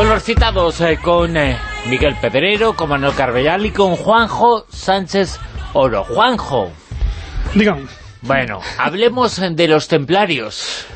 Con los citados, eh, con eh, Miguel Pedrero, con Manuel Carbellal y con Juanjo Sánchez Oro. Juanjo. Dígame. Bueno, hablemos de los templarios.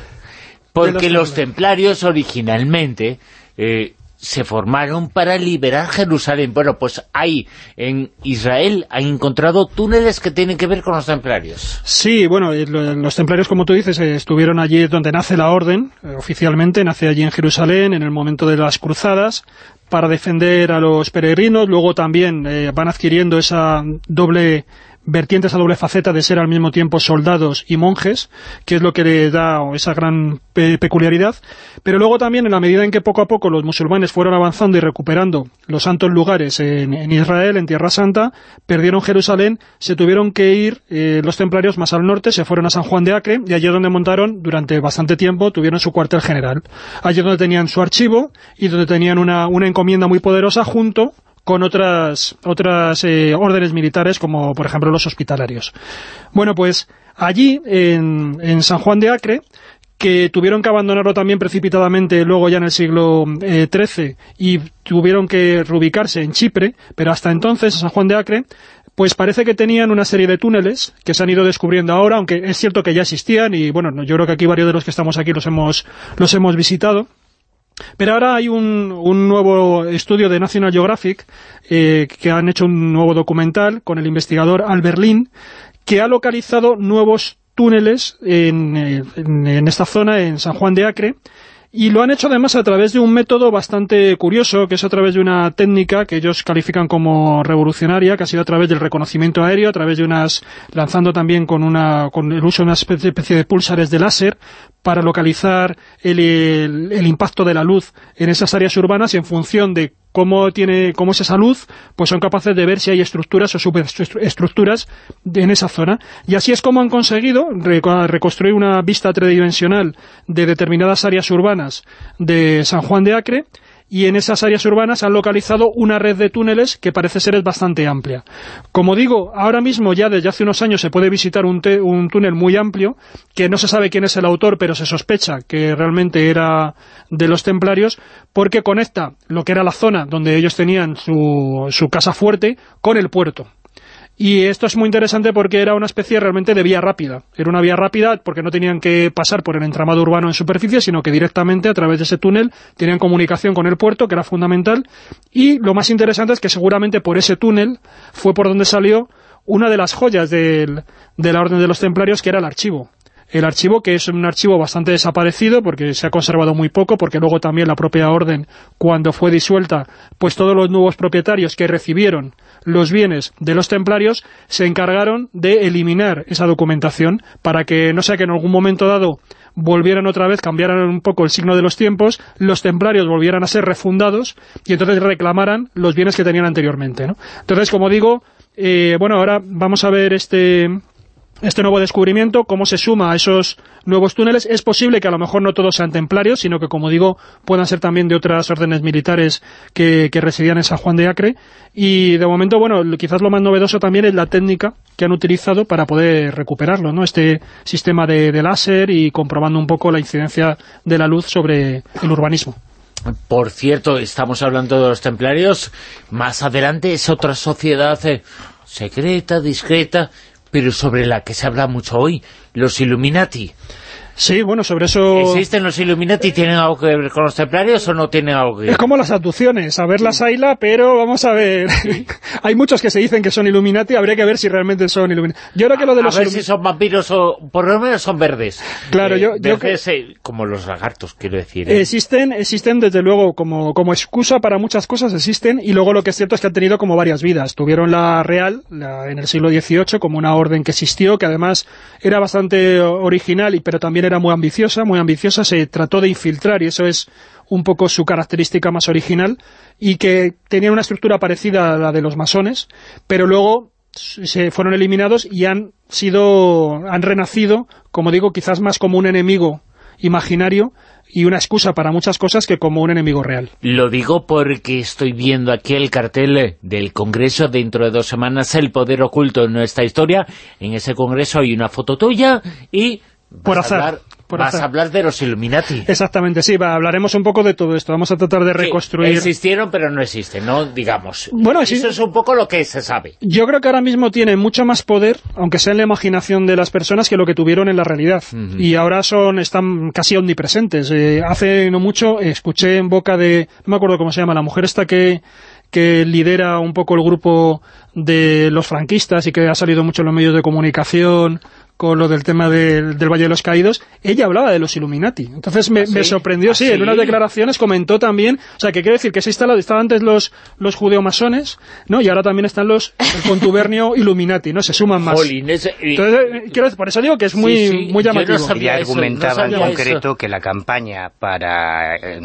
Porque los, templarios originalmente eh, se formaron para liberar Jerusalén. Bueno, pues ahí, en Israel, han encontrado túneles que tienen que ver con los templarios. Sí, bueno, los templarios, como tú dices, eh, estuvieron allí donde nace la orden, eh, oficialmente, nace allí en Jerusalén, en el momento de las cruzadas, para defender a los peregrinos, luego también eh, van adquiriendo esa doble vertientes a doble faceta de ser al mismo tiempo soldados y monjes, que es lo que le da esa gran peculiaridad, pero luego también en la medida en que poco a poco los musulmanes fueron avanzando y recuperando los santos lugares en, Israel, en Tierra Santa, perdieron Jerusalén, se tuvieron que ir eh, los templarios más al norte, se fueron a San Juan de Acre, y allí donde montaron durante bastante tiempo, tuvieron su cuartel general. Allí donde tenían su archivo y donde tenían una encomienda muy poderosa junto con otras, otras eh, órdenes militares, como por ejemplo los hospitalarios. Bueno, pues allí, en, en San Juan de Acre, que tuvieron que abandonarlo también precipitadamente luego ya en el siglo XIII eh, y tuvieron que reubicarse en Chipre, pero hasta entonces, San Juan de Acre, pues parece que tenían una serie de túneles que se han ido descubriendo ahora, aunque es cierto que ya existían y bueno, yo creo que aquí varios de los que estamos aquí los hemos, los hemos visitado. Pero ahora hay un, nuevo estudio de National Geographic eh, que han hecho un nuevo documental con el investigador Albert Lin que ha localizado nuevos túneles eh, en, esta zona, en San Juan de Acre, y lo han hecho además a través de un método bastante curioso, que es a través de una técnica que ellos califican como revolucionaria, que ha sido a través del reconocimiento aéreo, a través de unas, lanzando también con una, con el uso de una especie, de pulsares de láser para localizar el, el, impacto de la luz en esas áreas urbanas y en función de cómo tiene cómo es esa luz, pues son capaces de ver si hay estructuras o superestructuras en esa zona. Y así es como han conseguido reconstruir una vista tridimensional de determinadas áreas urbanas de San Juan de Acre, y en esas áreas urbanas han localizado una red de túneles que parece ser bastante amplia. Como digo, ahora mismo ya desde hace unos años se puede visitar un, túnel muy amplio, que no se sabe quién es el autor, pero se sospecha que realmente era de los templarios, porque conecta lo que era la zona donde ellos tenían su, su casa fuerte con el puerto. Y esto es muy interesante porque era una especie realmente de vía rápida. Era una vía rápida porque no tenían que pasar por el entramado urbano en superficie, sino que directamente a través de ese túnel tenían comunicación con el puerto, que era fundamental. Y lo más interesante es que seguramente por ese túnel fue por donde salió una de las joyas de la Orden de los Templarios, que era el archivo el archivo, que es un archivo bastante desaparecido porque se ha conservado muy poco, porque luego también la propia orden, cuando fue disuelta, pues todos los nuevos propietarios que recibieron los bienes de los templarios se encargaron de eliminar esa documentación para que no sea que en algún momento dado volvieran otra vez, cambiaran un poco el signo de los tiempos, los templarios volvieran a ser refundados y entonces reclamaran los bienes que tenían anteriormente. ¿no? Entonces, como digo, eh, bueno, ahora vamos a ver este este nuevo descubrimiento, cómo se suma a esos nuevos túneles. Es posible que a lo mejor no todos sean templarios, sino que, como digo, puedan ser también de otras órdenes militares que, residían en San Juan de Acre. Y de momento, bueno, quizás lo más novedoso también es la técnica que han utilizado para poder recuperarlo, ¿no? Este sistema de, de láser y comprobando un poco la incidencia de la luz sobre el urbanismo. Por cierto, estamos hablando de los templarios. Más adelante es otra sociedad eh, secreta, discreta, pero sobre la que se habla mucho hoy, los Illuminati. Sí, bueno, sobre eso... ¿Existen los Illuminati? ¿Tienen algo que ver con los templarios o no tienen algo que ver? Es como las abducciones, a ver las hayla, pero vamos a ver... Hay muchos que se dicen que son Illuminati, habría que ver si realmente son Illuminati. Yo creo que lo de los... A ver si son vampiros o... por lo menos son verdes. Claro, yo... yo que... Como los lagartos, quiero decir. ¿eh? Existen, existen desde luego como, como excusa para muchas cosas, existen, y luego lo que es cierto es que han tenido como varias vidas. Tuvieron la real, en el siglo XVIII, como una orden que existió, que además era bastante original, y pero también era muy ambiciosa, muy ambiciosa, se trató de infiltrar y eso es un poco su característica más original y que tenía una estructura parecida a la de los masones, pero luego se fueron eliminados y han sido han renacido, como digo, quizás más como un enemigo imaginario y una excusa para muchas cosas que como un enemigo real. Lo digo porque estoy viendo aquí el cartel del Congreso dentro de dos semanas, El Poder Oculto en nuestra historia. En ese Congreso hay una foto tuya y por azar. Vas a hablar de los Illuminati. Exactamente, sí, hablaremos un poco de todo esto. Vamos a tratar de reconstruir... existieron, pero no existen, ¿no? Digamos. Bueno, Eso es un poco lo que se sabe. Yo creo que ahora mismo tienen mucho más poder, aunque sea en la imaginación de las personas, que lo que tuvieron en la realidad. Y ahora son están casi omnipresentes. Eh, hace no mucho escuché en boca de... No me acuerdo cómo se llama, la mujer esta que que lidera un poco el grupo de los franquistas y que ha salido mucho en los medios de comunicación con lo del tema del, Valle de los Caídos, ella hablaba de los Illuminati. Entonces me, ¿Ah, sorprendió, ¿Ah, sí, en unas declaraciones comentó también, o sea, que quiere decir que se instalado, estaban antes los, los judeo-masones, ¿no? Y ahora también están los, el contubernio Illuminati, ¿no? Se suman más. Entonces, eh, quiero, por eso digo que es muy, muy llamativo. Yo argumentaba en concreto que la campaña para... Eh,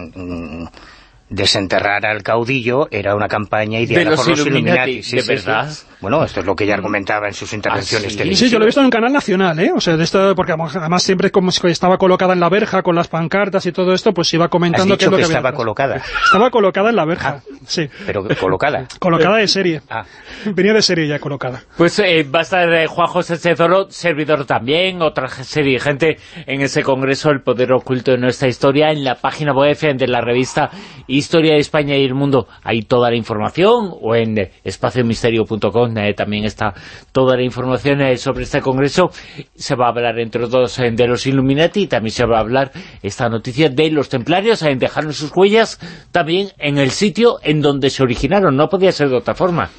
desenterrar al caudillo era una campaña ideada por los Illuminati. ¿De verdad? Bueno, esto es lo que ella argumentaba en sus intervenciones ¿Ah, televisivas. Sí, yo lo he visto en un canal nacional, ¿eh? O sea, de esto, porque además siempre como estaba colocada en la verja con las pancartas y todo esto, pues iba comentando que, estaba colocada. Estaba colocada en la verja, ah, sí. Pero colocada. colocada de serie. Ah. Venía de serie ya colocada. Pues eh, va a estar eh, Juan José Cezoro, servidor también, otra serie de gente en ese congreso El Poder Oculto de Nuestra Historia, en la página web de la revista Historia de España y el Mundo. Hay toda la información, o en eh, espaciomisterio.com eh, también está toda la información eh, sobre este congreso. Se va a hablar, entre todos, eh, de los Illuminati y también se va a hablar esta noticia de los templarios, en dejaron sus huellas también en el sitio en donde se originaron. No podía ser de otra forma.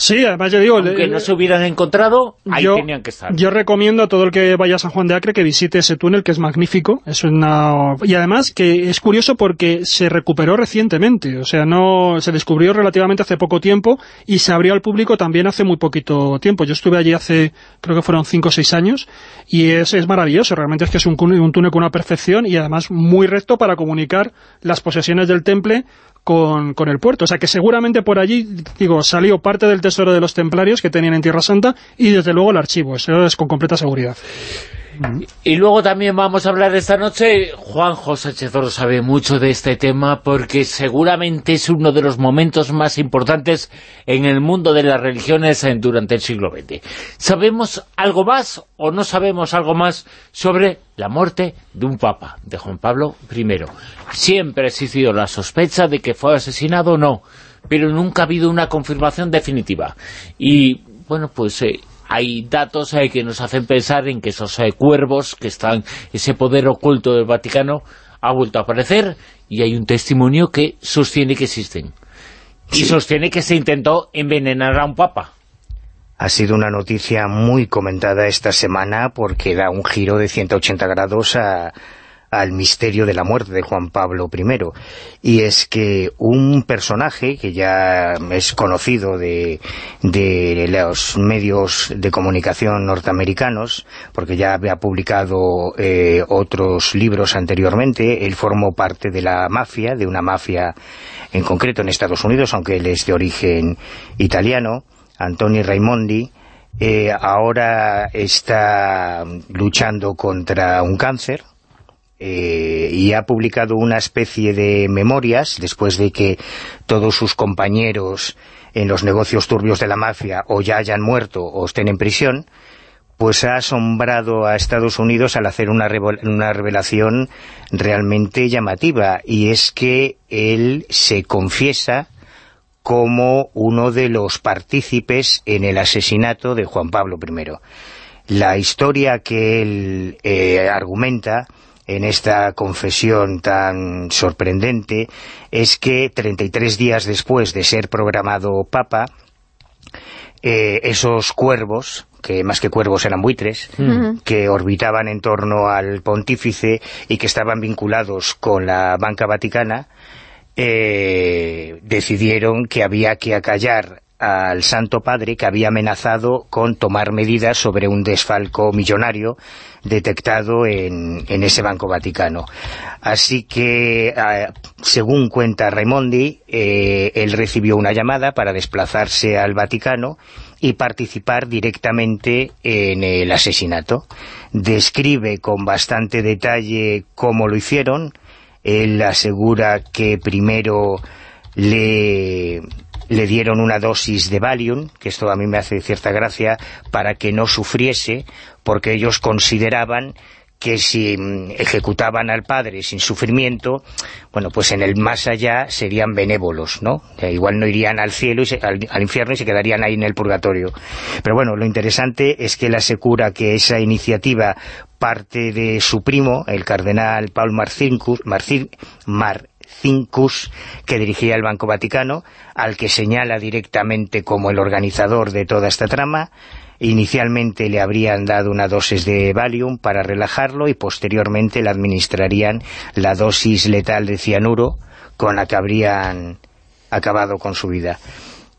Sí, además yo digo... Aunque no se hubieran encontrado, ahí tenían que estar. Yo recomiendo a todo el que vaya a San Juan de Acre que visite ese túnel, que es magnífico. Es una... Y además que es curioso porque se recuperó recientemente. O sea, no se descubrió relativamente hace poco tiempo y se abrió al público también hace muy poquito tiempo. Yo estuve allí hace, creo que fueron 5 o 6 años, y es, es maravilloso. Realmente es que es un, un túnel con una perfección y además muy recto para comunicar las posesiones del temple con, con, el puerto. O sea que seguramente por allí, digo, salió parte del tesoro de los templarios que tenían en Tierra Santa y desde luego el archivo, eso es con completa seguridad. Y luego también vamos a hablar esta noche, Juan José Chezoro sabe mucho de este tema porque seguramente es uno de los momentos más importantes en el mundo de las religiones durante el siglo XX. ¿Sabemos algo más o no sabemos algo más sobre la muerte de un papa, de Juan Pablo I? Siempre ha existido la sospecha de que fue asesinado o no, pero nunca ha habido una confirmación definitiva. Y, bueno, pues... Eh, hay datos eh, que nos hacen pensar en que esos eh, cuervos, que están, ese poder oculto del Vaticano, ha vuelto a aparecer y hay un testimonio que sostiene que existen. Y sostiene que se intentó envenenar a un papa. Ha sido una noticia muy comentada esta semana porque da un giro de 180 grados a, al misterio de la muerte de Juan Pablo I. Y es que un personaje que ya es conocido de, de los medios de comunicación norteamericanos, porque ya había publicado eh, otros libros anteriormente, él formó parte de la mafia, de una mafia en concreto en Estados Unidos, aunque él es de origen italiano, Antoni Raimondi, eh, ahora está luchando contra un cáncer, eh, y ha publicado una especie de memorias después de que todos sus compañeros en los negocios turbios de la mafia o ya hayan muerto o estén en prisión, pues ha asombrado a Estados Unidos al hacer una, una revelación realmente llamativa, y es que él se confiesa como uno de los partícipes en el asesinato de Juan Pablo I. La historia que él eh, argumenta en esta confesión tan sorprendente es que 33 días después de ser programado Papa, eh, esos cuervos, que más que cuervos eran buitres, que orbitaban en torno al pontífice y que estaban vinculados con la banca vaticana, eh, decidieron que había que acallar al Santo Padre que había amenazado con tomar medidas sobre un desfalco millonario detectado en, ese Banco Vaticano. Así que, eh, según cuenta Raimondi, eh, él recibió una llamada para desplazarse al Vaticano y participar directamente en el asesinato. Describe con bastante detalle cómo lo hicieron. Él asegura que primero le le dieron una dosis de Valium, que esto a mí me hace cierta gracia, para que no sufriese, porque ellos consideraban que si mm, ejecutaban al padre sin sufrimiento, bueno, pues en el más allá serían benévolos, ¿no? igual no irían al cielo, y al, infierno y se quedarían ahí en el purgatorio. Pero bueno, lo interesante es que él asegura que esa iniciativa parte de su primo, el cardenal Paul Marcinkus, Marcinkus, que dirigía el Banco Vaticano, al que señala directamente como el organizador de toda esta trama, Inicialmente le habrían dado una dosis de Valium para relajarlo y posteriormente le administrarían la dosis letal de cianuro con la que habrían acabado con su vida.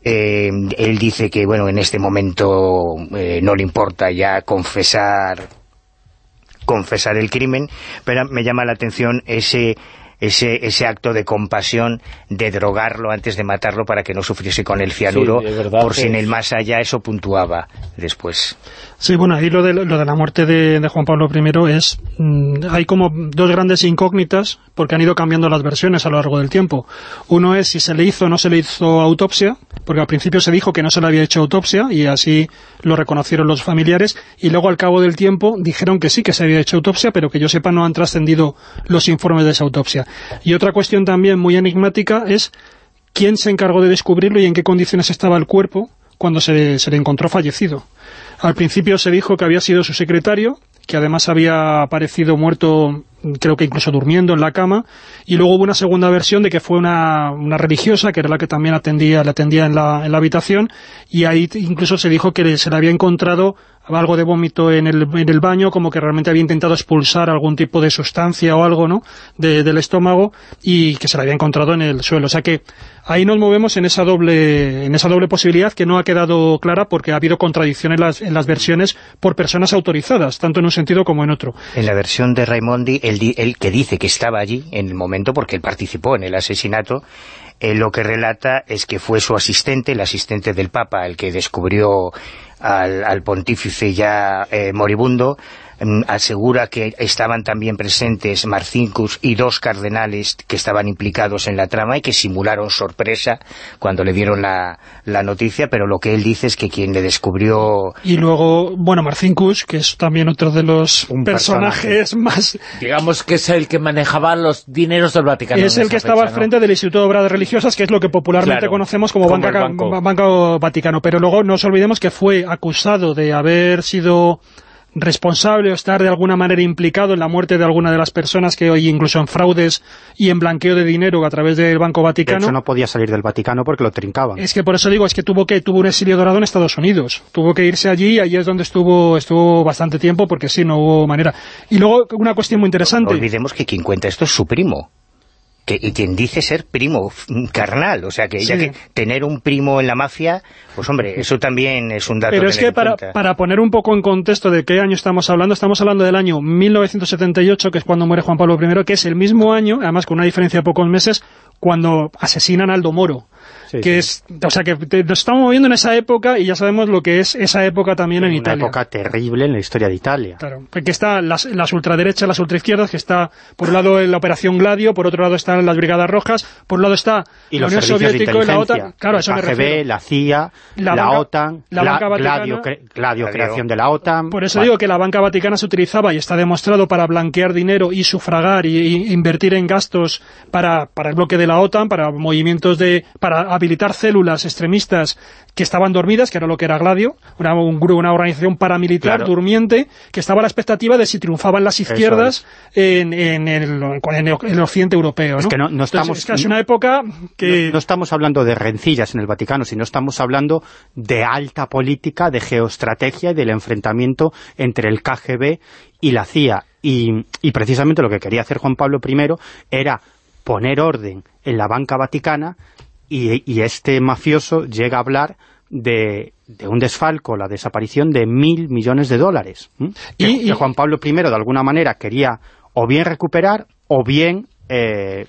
Eh, él dice que bueno en este momento eh, no le importa ya confesar confesar el crimen, pero me llama la atención ese ese, ese acto de compasión de drogarlo antes de matarlo para que no sufriese con el cianuro, por si en el más allá eso puntuaba después. Sí, bueno, ahí lo de, lo de la muerte de, Juan Pablo I es... Mm, hay como dos grandes incógnitas, porque han ido cambiando las versiones a lo largo del tiempo. Uno es si se le hizo o no se le hizo autopsia, porque al principio se dijo que no se le había hecho autopsia, y así lo reconocieron los familiares, y luego al cabo del tiempo dijeron que sí que se había hecho autopsia, pero que yo sepa no han trascendido los informes de esa autopsia. Y otra cuestión también muy enigmática es quién se encargó de descubrirlo y en qué condiciones estaba el cuerpo cuando se, se le encontró fallecido. Al principio se dijo que había sido su secretario, que además había aparecido muerto, creo que incluso durmiendo en la cama, y luego hubo una segunda versión de que fue una, religiosa, que era la que también atendía, le atendía en la, en la habitación, y ahí incluso se dijo que se le había encontrado algo de vómito en el, en el baño, como que realmente había intentado expulsar algún tipo de sustancia o algo, ¿no?, del estómago, y que se la había encontrado en el suelo. O sea que ahí nos movemos en esa doble en esa doble posibilidad que no ha quedado clara porque ha habido contradicciones en las, en las versiones por personas autorizadas, tanto en un sentido como en otro. En la versión de Raimondi, el, que dice que estaba allí en el momento, porque él participó en el asesinato, eh, lo que relata es que fue su asistente, el asistente del Papa, el que descubrió al, pontífice ya eh, moribundo, asegura que estaban también presentes Marcincus y dos cardenales que estaban implicados en la trama y que simularon sorpresa cuando le dieron la, la noticia, pero lo que él dice es que quien le descubrió... Y luego, bueno, Marcincus, que es también otro de los personajes más... Digamos que es el que manejaba los dineros del Vaticano. Es el que estaba al frente del Instituto de Obras Religiosas, que es lo que popularmente conocemos como, banca, banco Vaticano. Pero luego no nos olvidemos que fue acusado de haber sido responsable o estar de alguna manera implicado en la muerte de alguna de las personas que hoy incluso en fraudes y en blanqueo de dinero a través del Banco Vaticano. De hecho no podía salir del Vaticano porque lo trincaban. Es que por eso digo, es que tuvo que tuvo un exilio dorado en Estados Unidos. Tuvo que irse allí y allí es donde estuvo estuvo bastante tiempo porque sí, no hubo manera. Y luego una cuestión muy interesante. No olvidemos que quien cuenta esto es su primo que, y quien dice ser primo carnal, o sea, que ella que tener un primo en la mafia, pues hombre, eso también es un dato Pero es que para, para, poner un poco en contexto de qué año estamos hablando, estamos hablando del año 1978, que es cuando muere Juan Pablo I, que es el mismo año, además con una diferencia de pocos meses, cuando asesinan a Aldo Moro que es, o sea, que nos estamos moviendo en esa época y ya sabemos lo que es esa época también en, Italia. Una época terrible en la historia de Italia. Claro, porque está las, las ultraderechas, las ultraizquierdas, que está por un lado la Operación Gladio, por otro lado están las Brigadas Rojas, por un lado está y la Unión Soviética y la OTAN. Claro, eso me la CIA, la, OTAN, la, banca Gladio, Gladio, creación de la OTAN. Por eso digo que la banca vaticana se utilizaba y está demostrado para blanquear dinero y sufragar y, invertir en gastos para, para el bloque de la OTAN, para movimientos de... para habilitar células extremistas que estaban dormidas, que era lo que era Gladio, una, un grupo, una organización paramilitar durmiente, que estaba a la expectativa de si triunfaban las izquierdas en, en, el, en, el, occidente europeo. ¿no? Es que no, estamos... es casi una época que... No, estamos hablando de rencillas en el Vaticano, sino estamos hablando de alta política, de geoestrategia y del enfrentamiento entre el KGB y la CIA. Y, y precisamente lo que quería hacer Juan Pablo I era poner orden en la banca vaticana y, este mafioso llega a hablar de, un desfalco, la desaparición de mil millones de dólares. Y, Juan Pablo I, de alguna manera, quería o bien recuperar o bien... Eh,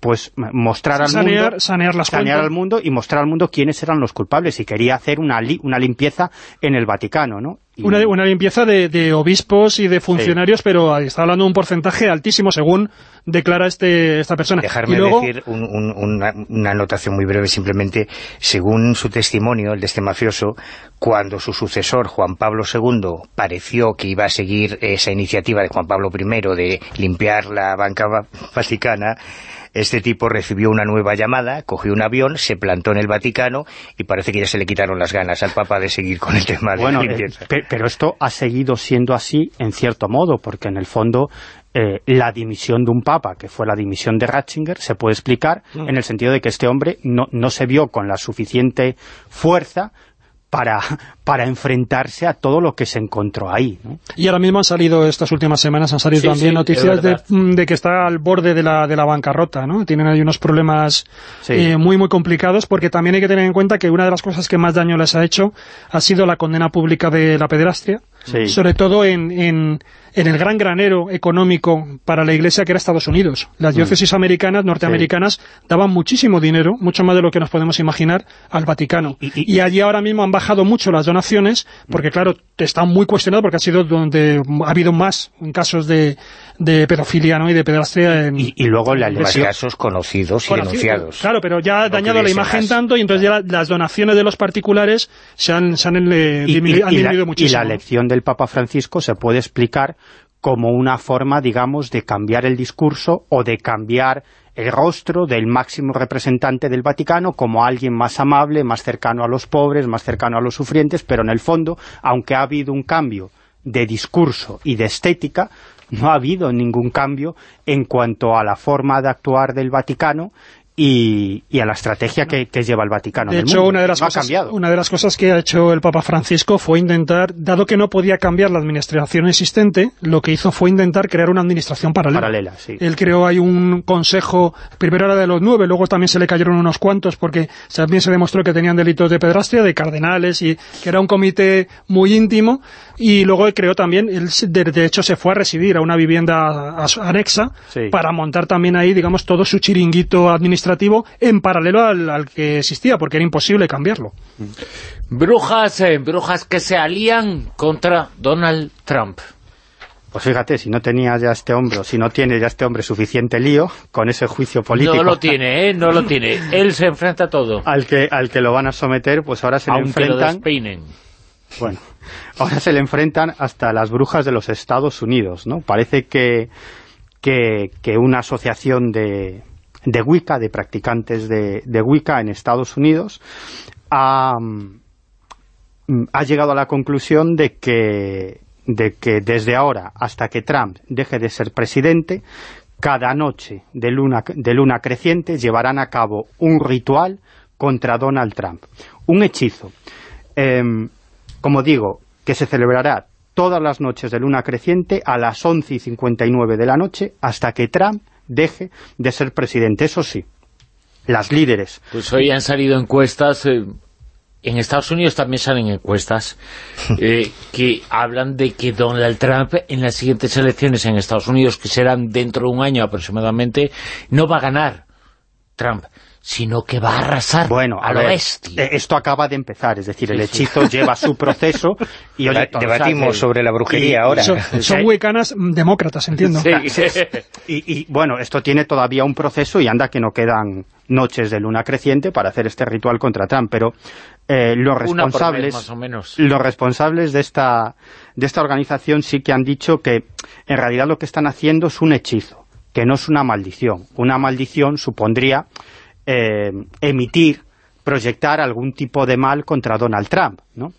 pues mostrar al mundo sanear, las sanear al mundo y mostrar al mundo quiénes eran los culpables y quería hacer una, una limpieza en el Vaticano, ¿no? Una, una, limpieza de, obispos y de funcionarios, pero está hablando de un porcentaje altísimo según declara este esta persona. Dejarme decir una, una, anotación muy breve, simplemente, según su testimonio, el de este mafioso, cuando su sucesor, Juan Pablo II, pareció que iba a seguir esa iniciativa de Juan Pablo I de limpiar la banca vaticana, este tipo recibió una nueva llamada, cogió un avión, se plantó en el Vaticano y parece que ya se le quitaron las ganas al Papa de seguir con el tema de la eh, pero esto ha seguido siendo así en cierto modo, porque en el fondo eh, la dimisión de un papa, que fue la dimisión de Ratzinger, se puede explicar mm. en el sentido de que este hombre no, no se vio con la suficiente fuerza para, para enfrentarse a todo lo que se encontró ahí. Y ahora mismo han salido, estas últimas semanas, han salido también noticias mm, de, que está al borde de la, de la bancarrota, ¿no? Tienen ahí unos problemas eh, muy, muy complicados, porque también hay que tener en cuenta que una de las cosas que más daño les ha hecho ha sido la condena pública de la pederastia, sobre todo en, en, en, el gran granero económico para la Iglesia que era Estados Unidos. Las mm. diócesis americanas, norteamericanas, daban muchísimo dinero, mucho más de lo que nos podemos imaginar, al Vaticano. Y, allí ahora mismo han bajado mucho las donaciones, porque claro, está muy cuestionado, porque ha sido donde ha habido más casos de, de pedofilia ¿no? y de pederastia. En, y, luego la más casos conocidos y denunciados. Claro, pero ya ha dañado la imagen tanto y entonces ya las donaciones de los particulares se han, se han, eh, disminuido muchísimo. Y la elección del Papa Francisco se puede explicar como una forma, digamos, de cambiar el discurso o de cambiar el rostro del máximo representante del Vaticano como alguien más amable, más cercano a los pobres, más cercano a los sufrientes, pero en el fondo, aunque ha habido un cambio de discurso y de estética, no ha habido ningún cambio en cuanto a la forma de actuar del Vaticano y, a la estrategia que, lleva el Vaticano. De hecho, Una, de las cosas, una de las cosas que ha hecho el Papa Francisco fue intentar, dado que no podía cambiar la administración existente, lo que hizo fue intentar crear una administración paralela. paralela sí. Él creó ahí un consejo, primero era de los nueve, luego también se le cayeron unos cuantos porque también se demostró que tenían delitos de pedrastia, de cardenales, y que era un comité muy íntimo, y luego creó también, él de, hecho se fue a residir a una vivienda anexa para montar también ahí, digamos, todo su chiringuito administrativo en paralelo al, que existía, porque era imposible cambiarlo. Brujas, eh, brujas que se alían contra Donald Trump. Pues fíjate, si no tenía ya este hombre, o si no tiene ya este hombre suficiente lío con ese juicio político... No lo tiene, ¿eh? No lo tiene. Él se enfrenta a todo. Al que, al que lo van a someter, pues ahora se le enfrentan... Bueno, ahora se le enfrentan hasta las brujas de los Estados Unidos, ¿no? Parece que, que, que una asociación de, de Wicca, de practicantes de, Wicca en Estados Unidos, ha, ha, llegado a la conclusión de que, de que desde ahora hasta que Trump deje de ser presidente, cada noche de luna, de luna creciente llevarán a cabo un ritual contra Donald Trump. Un hechizo, em, como digo, que se celebrará todas las noches de luna creciente a las 11 y 59 de la noche hasta que Trump deje de ser presidente. Eso sí, las líderes. Pues hoy han salido encuestas, eh, en Estados Unidos también salen encuestas, eh, que hablan de que Donald Trump en las siguientes elecciones en Estados Unidos, que serán dentro de un año aproximadamente, no va a ganar Trump sino que va a arrasar bueno, a, lo bestia. Eh, esto acaba de empezar, es decir, el hechizo lleva su proceso y oye, debatimos sobre la brujería ahora. Son, son demócratas, entiendo. y, y, bueno, esto tiene todavía un proceso y anda que no quedan noches de luna creciente para hacer este ritual contra Trump, pero eh, los responsables los responsables de esta, de esta organización sí que han dicho que en realidad lo que están haciendo es un hechizo, que no es una maldición. Una maldición supondría eh, emitir, proyectar algún tipo de mal contra Donald Trump, ¿no?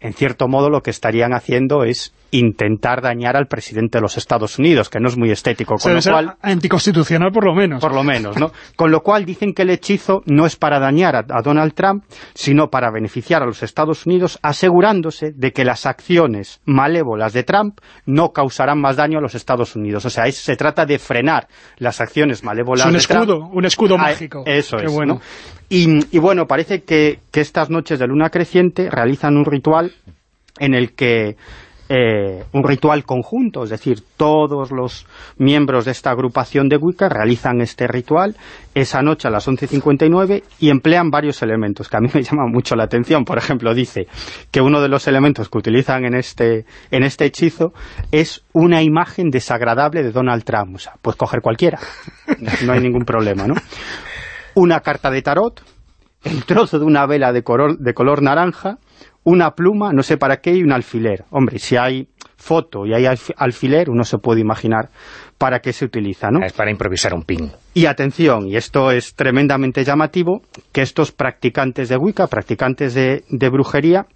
En cierto modo lo que estarían haciendo es intentar dañar al presidente de los Estados Unidos, que no es muy estético, con lo cual... anticonstitucional por lo menos. Por lo menos, ¿no? con lo cual dicen que el hechizo no es para dañar a, Donald Trump, sino para beneficiar a los Estados Unidos, asegurándose de que las acciones malévolas de Trump no causarán más daño a los Estados Unidos. O sea, se trata de frenar las acciones malévolas un de escudo, Trump. Un escudo ah, mágico. Eso es, bueno. Y, bueno, parece que, que estas noches de luna creciente realizan un ritual en el que eh, un ritual conjunto, es decir, todos los miembros de esta agrupación de Wicca realizan este ritual esa noche a las 11.59 y emplean varios elementos que a mí me llaman mucho la atención. Por ejemplo, dice que uno de los elementos que utilizan en este, en este hechizo es una imagen desagradable de Donald Trump. O sea, pues coger cualquiera, no hay ningún problema, ¿no? Una carta de tarot, el trozo de una vela de color, de color naranja, una pluma, no sé para qué, y un alfiler. Hombre, si hay foto y hay alfiler, uno se puede imaginar para qué se utiliza, ¿no? Es para improvisar un pin. Y atención, y esto es tremendamente llamativo, que estos practicantes de Wicca, practicantes de, de brujería,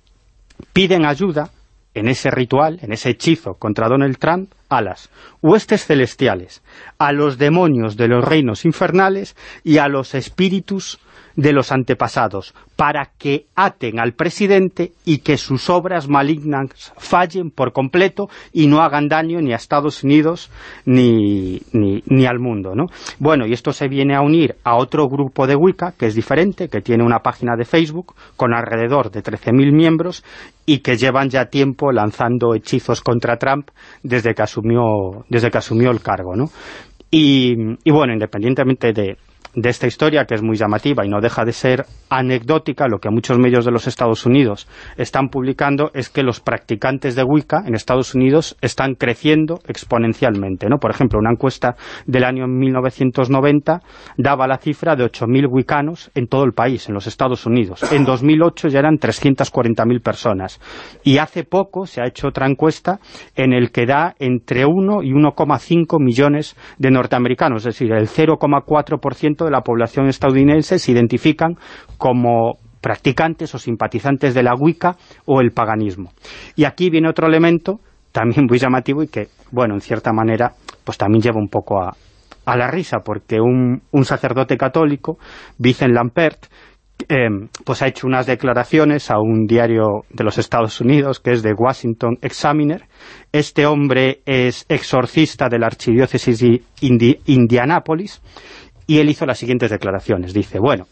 piden ayuda en ese ritual, en ese hechizo contra Donald Trump, a las huestes celestiales, a los demonios de los reinos infernales y a los espíritus de los antepasados para que aten al presidente y que sus obras malignas fallen por completo y no hagan daño ni a Estados Unidos ni, ni, al mundo. ¿no? Bueno, y esto se viene a unir a otro grupo de Wicca, que es diferente, que tiene una página de Facebook con alrededor de 13.000 miembros y que llevan ya tiempo lanzando hechizos contra Trump desde que asumió, desde que asumió el cargo. ¿no? y bueno, independientemente de, de esta historia, que es muy llamativa y no deja de ser anecdótica, lo que muchos medios de los Estados Unidos están publicando es que los practicantes de Wicca en Estados Unidos están creciendo exponencialmente. ¿no? Por ejemplo, una encuesta del año 1990 daba la cifra de 8.000 wiccanos en todo el país, en los Estados Unidos. En 2008 ya eran 340.000 personas. Y hace poco se ha hecho otra encuesta en el que da entre 1 y 1,5 millones de norteamericanos, es decir, el 0,4% de la población estadounidense se identifican como practicantes o simpatizantes de la Wicca o el paganismo. Y aquí viene otro elemento también muy llamativo y que, bueno, en cierta manera, pues también lleva un poco a, la risa, porque un, sacerdote católico, Vicent Lampert, eh, pues ha hecho unas declaraciones a un diario de los Estados Unidos, que es de Washington Examiner. Este hombre es exorcista de la archidiócesis de Indianápolis, y él hizo las siguientes declaraciones. Dice, bueno,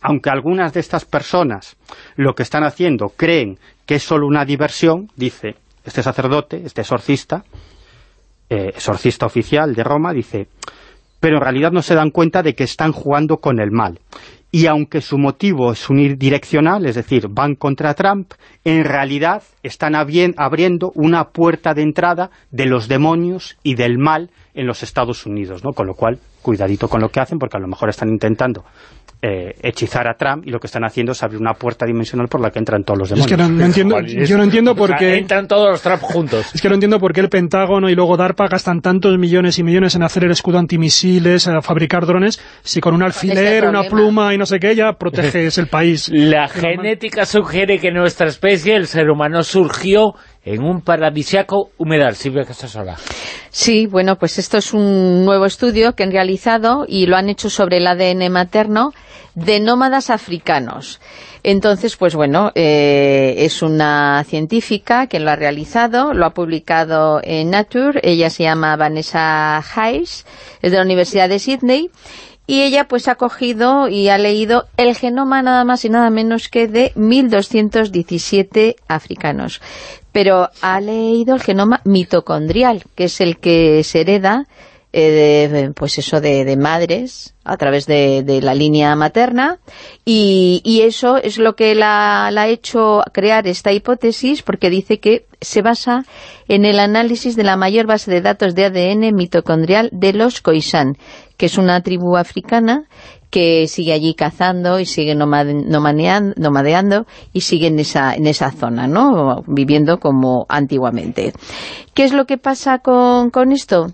aunque algunas de estas personas lo que están haciendo creen que es solo una diversión, dice este sacerdote, este exorcista, eh, exorcista oficial de Roma, dice, pero en realidad no se dan cuenta de que están jugando con el mal. Y aunque su motivo es unidireccional, es decir, van contra Trump, en realidad están abriendo una puerta de entrada de los demonios y del mal en los Estados Unidos, ¿no? Con lo cual, cuidadito con lo que hacen, porque a lo mejor están intentando eh, hechizar a Trump y lo que están haciendo es abrir una puerta dimensional por la que entran todos los demonios. Es que no, entiendo, yo no entiendo por qué... Entran todos los Trump juntos. Es que no entiendo por qué el Pentágono y luego DARPA gastan tantos millones y millones en hacer el escudo antimisiles, a fabricar drones, si con un alfiler, una pluma y no sé qué, ya proteges el país. La genética sugiere que nuestra especie, el ser humano, surgió en un paradisiaco humedal. Silvia Casasola. Sí, bueno, pues esto es un nuevo estudio que han realizado y lo han hecho sobre el ADN materno de nómadas africanos. Entonces, pues bueno, eh, es una científica que lo ha realizado, lo ha publicado en Nature, ella se llama Vanessa Hayes, es de la Universidad de Sydney, y ella pues ha cogido y ha leído el genoma nada más y nada menos que de 1.217 africanos. Pero ha leído el genoma mitocondrial, que es el que se hereda eh, de, pues eso de, madres a través de, la línea materna. Y, eso es lo que la, ha hecho crear esta hipótesis porque dice que se basa en el análisis de la mayor base de datos de ADN mitocondrial de los Khoisan, que es una tribu africana que sigue allí cazando y sigue nomadeando y sigue en esa, en esa zona, ¿no? viviendo como antiguamente. ¿Qué es lo que pasa con, con esto?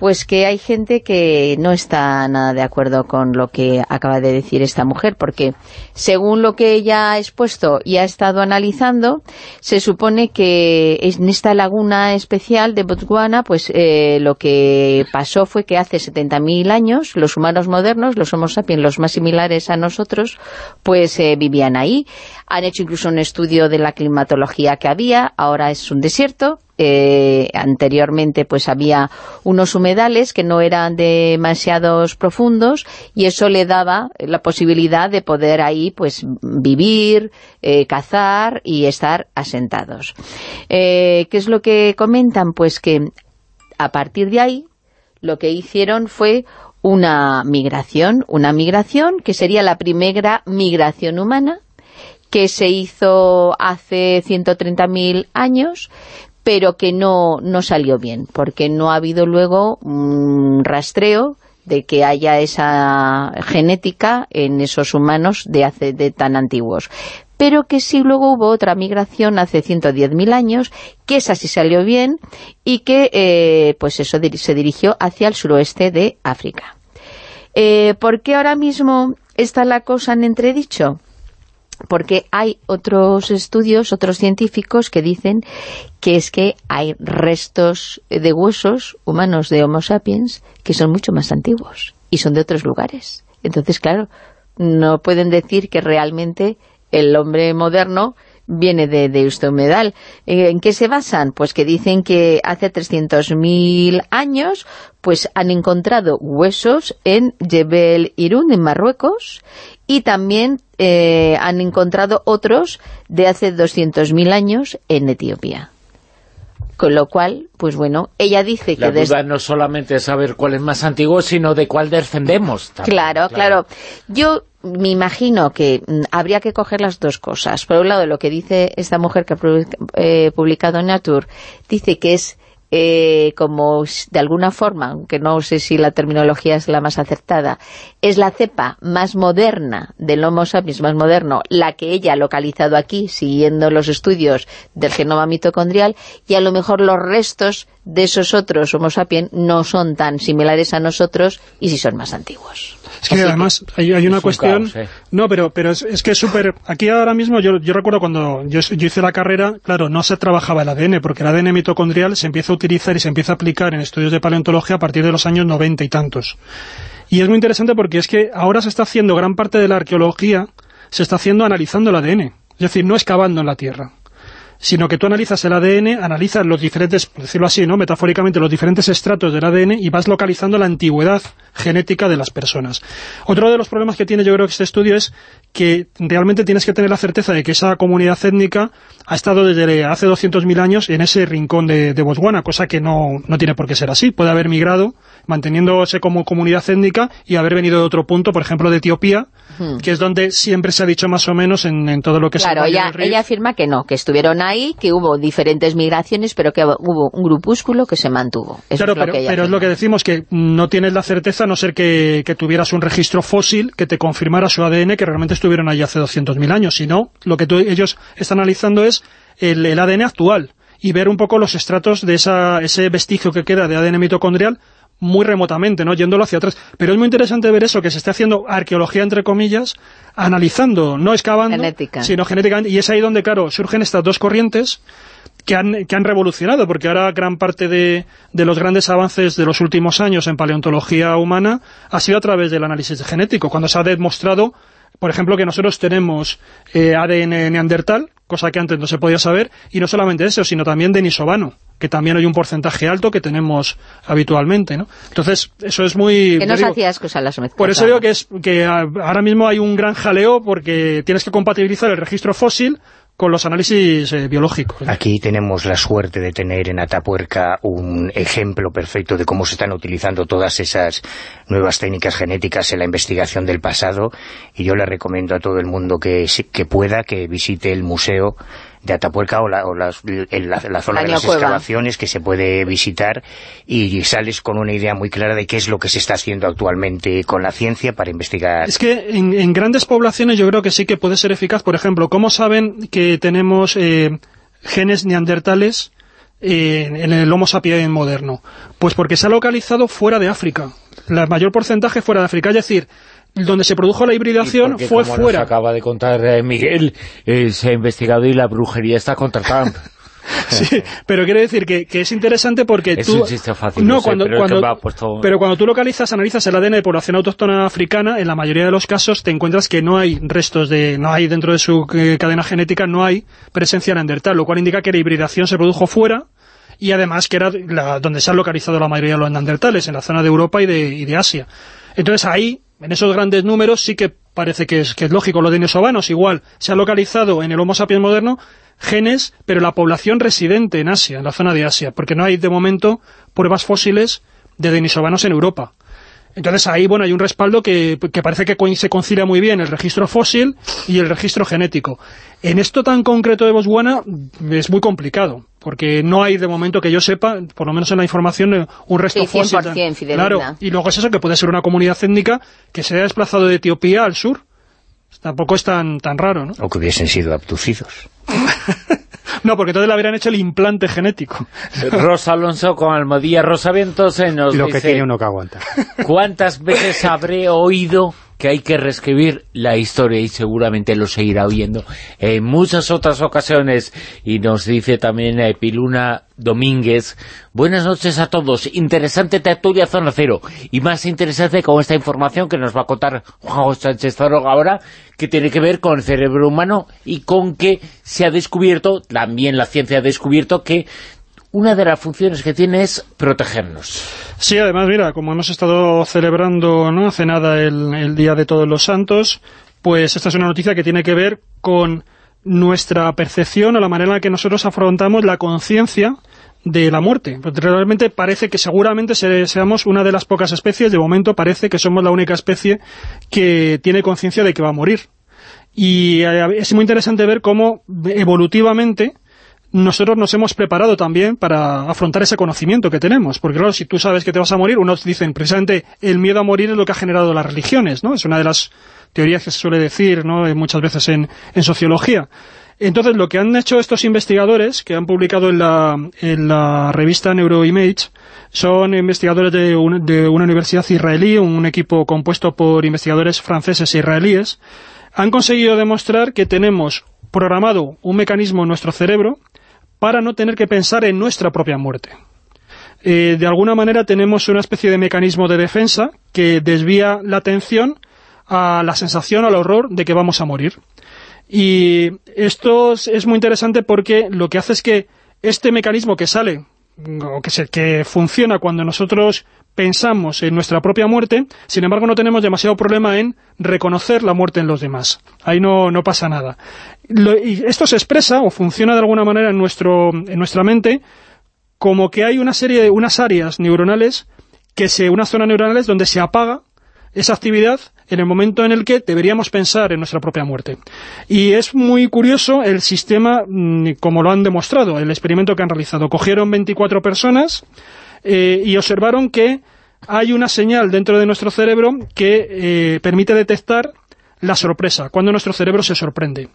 Pues que hay gente que no está nada de acuerdo con lo que acaba de decir esta mujer, porque según lo que ella ha expuesto y ha estado analizando, se supone que en esta laguna especial de Botswana, pues eh, lo que pasó fue que hace 70.000 años, los humanos modernos, los homo sapiens, los más similares a nosotros, pues eh, vivían ahí. Han hecho incluso un estudio de la climatología que había, ahora es un desierto, eh, anteriormente pues había unos humedales que no eran demasiados profundos y eso le daba la posibilidad de poder ahí pues vivir, eh, cazar y estar asentados. Eh, ¿Qué es lo que comentan? Pues que a partir de ahí lo que hicieron fue una migración, una migración que sería la primera migración humana que se hizo hace 130.000 años, pero que no, no salió bien, porque no ha habido luego un rastreo de que haya esa genética en esos humanos de hace de tan antiguos. Pero que sí luego hubo otra migración hace 110.000 años, que esa sí salió bien y que eh, pues eso se dirigió hacia el suroeste de África. Eh, ¿Por qué ahora mismo está la cosa en entredicho? Porque hay otros estudios, otros científicos que dicen que es que hay restos de huesos humanos de Homo sapiens que son mucho más antiguos y son de otros lugares. Entonces, claro, no pueden decir que realmente el hombre moderno viene de, de este humedal. ¿En qué se basan? Pues que dicen que hace 300.000 años pues han encontrado huesos en Jebel Irún, en Marruecos, y también eh, han encontrado otros de hace 200.000 años en Etiopía. Con lo cual, pues bueno, ella dice que... La duda no solamente es saber cuál es más antiguo, sino de cuál defendemos. claro, claro, Yo me imagino que mm, habría que coger las dos cosas. Por un lado, lo que dice esta mujer que ha eh, publicado en Nature, dice que es eh, como de alguna forma, aunque no sé si la terminología es la más acertada, es la cepa más moderna del Homo sapiens, más moderno, la que ella ha localizado aquí, siguiendo los estudios del genoma mitocondrial, y a lo mejor los restos de esos otros Homo sapiens no son tan similares a nosotros y si son más antiguos. Es que además hay, una cuestión... No, pero pero es, que es súper... Aquí ahora mismo yo, yo recuerdo cuando yo, yo, hice la carrera, claro, no se trabajaba el ADN, porque el ADN mitocondrial se empieza a utilizar y se empieza a aplicar en estudios de paleontología a partir de los años 90 y tantos. Y es muy interesante porque es que ahora se está haciendo gran parte de la arqueología, se está haciendo analizando el ADN, es decir, no excavando en la Tierra sino que tú analizas el ADN, analizas los diferentes, por decirlo así, ¿no? metafóricamente, los diferentes estratos del ADN y vas localizando la antigüedad genética de las personas. Otro de los problemas que tiene yo creo que este estudio es que realmente tienes que tener la certeza de que esa comunidad étnica ha estado desde hace 200.000 años en ese rincón de, de Botswana, cosa que no, no tiene por qué ser así. Puede haber migrado manteniéndose como comunidad étnica y haber venido de otro punto, por ejemplo de Etiopía, que es donde siempre se ha dicho más o menos en, todo lo que claro, se Claro, ella, afirma que no, que estuvieron ahí, que hubo diferentes migraciones, pero que hubo un grupúsculo que se mantuvo. claro, pero, es lo que decimos, que no tienes la certeza, a no ser que, tuvieras un registro fósil que te confirmara su ADN, que realmente estuvieron allí hace 200.000 años. Si no, lo que ellos están analizando es el, el ADN actual y ver un poco los estratos de esa, ese vestigio que queda de ADN mitocondrial muy remotamente, ¿no? yéndolo hacia atrás. Pero es muy interesante ver eso, que se esté haciendo arqueología, entre comillas, analizando, no excavando, sino genéticamente. Y es ahí donde, claro, surgen estas dos corrientes que han, que han revolucionado, porque ahora gran parte de, de, los grandes avances de los últimos años en paleontología humana ha sido a través del análisis genético, cuando se ha demostrado, por ejemplo, que nosotros tenemos eh, ADN neandertal, cosa que antes no se podía saber, y no solamente eso, sino también denisovano que también hay un porcentaje alto que tenemos habitualmente, ¿no? Entonces, eso es muy... Que nos hacía excusar las Por eso digo que, es, que ahora mismo hay un gran jaleo porque tienes que compatibilizar el registro fósil con análisis eh. Aquí tenemos la suerte de tener en Atapuerca un ejemplo perfecto de cómo se están utilizando todas esas nuevas técnicas genéticas en la investigación del pasado y yo le recomiendo a todo el mundo que pueda que visite el museo de Atapuerca o, la, la, zona de las excavaciones que se puede visitar y sales con una idea muy clara de qué es lo que se está haciendo actualmente con la ciencia para investigar. Es que en, grandes poblaciones yo creo que sí que puede ser eficaz. Por ejemplo, ¿cómo saben que tenemos eh, genes neandertales en el Homo sapiens moderno? Pues porque se ha localizado fuera de África. El mayor porcentaje fuera de África. Es decir, donde se produjo la hibridación fue como fuera. Nos acaba de contar eh, Miguel, eh, se ha investigado y la brujería está contra Trump. sí, pero quiere decir que, es interesante porque es tú... un chiste fácil, no, cuando, pero, cuando tú localizas, analizas el ADN de población autóctona africana, en la mayoría de los casos te encuentras que no hay restos de... no hay dentro de su eh, cadena genética, no hay presencia neandertal, lo cual indica que la hibridación se produjo fuera y además que era donde se han localizado la mayoría de los neandertales, en la zona de Europa y de, Asia. Entonces ahí, en esos grandes números, sí que parece que es, lógico. Los denisovanos igual se ha localizado en el Homo sapiens moderno genes, pero la población residente en Asia, en la zona de Asia, porque no hay de momento pruebas fósiles de denisovanos en Europa. Entonces ahí bueno hay un respaldo que, parece que se concilia muy bien el registro fósil y el registro genético. En esto tan concreto de Botswana es muy complicado, porque no hay de momento que yo sepa, por lo menos en la información, un resto fósil. Claro, y luego es eso, que puede ser una comunidad étnica que se haya desplazado de Etiopía al sur. Tampoco es tan, tan raro, ¿no? O que hubiesen sido abducidos. No, porque entonces le habrían hecho el implante genético. Rosa Alonso con Almodía Rosavientos se nos Lo que tiene uno que aguanta. ¿Cuántas veces habré oído que hay que reescribir la historia y seguramente lo seguirá oyendo en muchas otras ocasiones. Y nos dice también eh, Piluna Domínguez buenas noches a todos, interesante tertulia Zona Cero. Y más interesante con esta información que nos va a contar Juan Sánchez Zaroga ahora que tiene que ver con el cerebro humano y con que se ha descubierto, también la ciencia ha descubierto que una de las funciones que tiene es protegernos. Sí, además, mira, como hemos estado celebrando ¿no? hace nada el, Día de Todos los Santos, pues esta es una noticia que tiene que ver con nuestra percepción o la manera en la que nosotros afrontamos la conciencia de la muerte. Realmente parece que seguramente seamos una de las pocas especies, de momento parece que somos la única especie que tiene conciencia de que va a morir. Y eh, es muy interesante ver cómo evolutivamente nosotros nos hemos preparado también para afrontar ese conocimiento que tenemos, porque claro, si tú sabes que te vas a morir, unos dicen precisamente el miedo a morir es lo que ha generado las religiones, ¿no? Es una de las teorías que se suele decir ¿no? Eh, muchas veces en, sociología. Entonces, lo que han hecho estos investigadores, que han publicado en la, revista Neuroimage, son investigadores de, de una universidad israelí, un equipo compuesto por investigadores franceses e israelíes, han conseguido demostrar que tenemos programado un mecanismo en nuestro cerebro para no tener que pensar en nuestra propia muerte. Eh, de alguna manera tenemos una especie de mecanismo de defensa que desvía la atención a la sensación, al horror de que vamos a morir. Y esto es muy interesante porque lo que hace es que este mecanismo que sale, o que, que funciona cuando nosotros pensamos en nuestra propia muerte, sin embargo no tenemos demasiado problema en reconocer la muerte en los demás. Ahí no, no pasa nada. Y esto se expresa o funciona de alguna manera en, nuestro, en nuestra mente como que hay una serie de unas áreas neuronales, que se, unas zonas neuronales donde se apaga esa actividad en el momento en el que deberíamos pensar en nuestra propia muerte. Y es muy curioso el sistema, mm, como lo han demostrado, el experimento que han realizado. Cogieron 24 personas, eh, y observaron que hay una señal dentro de nuestro cerebro que eh, permite detectar la sorpresa, cuando nuestro cerebro se sorprende.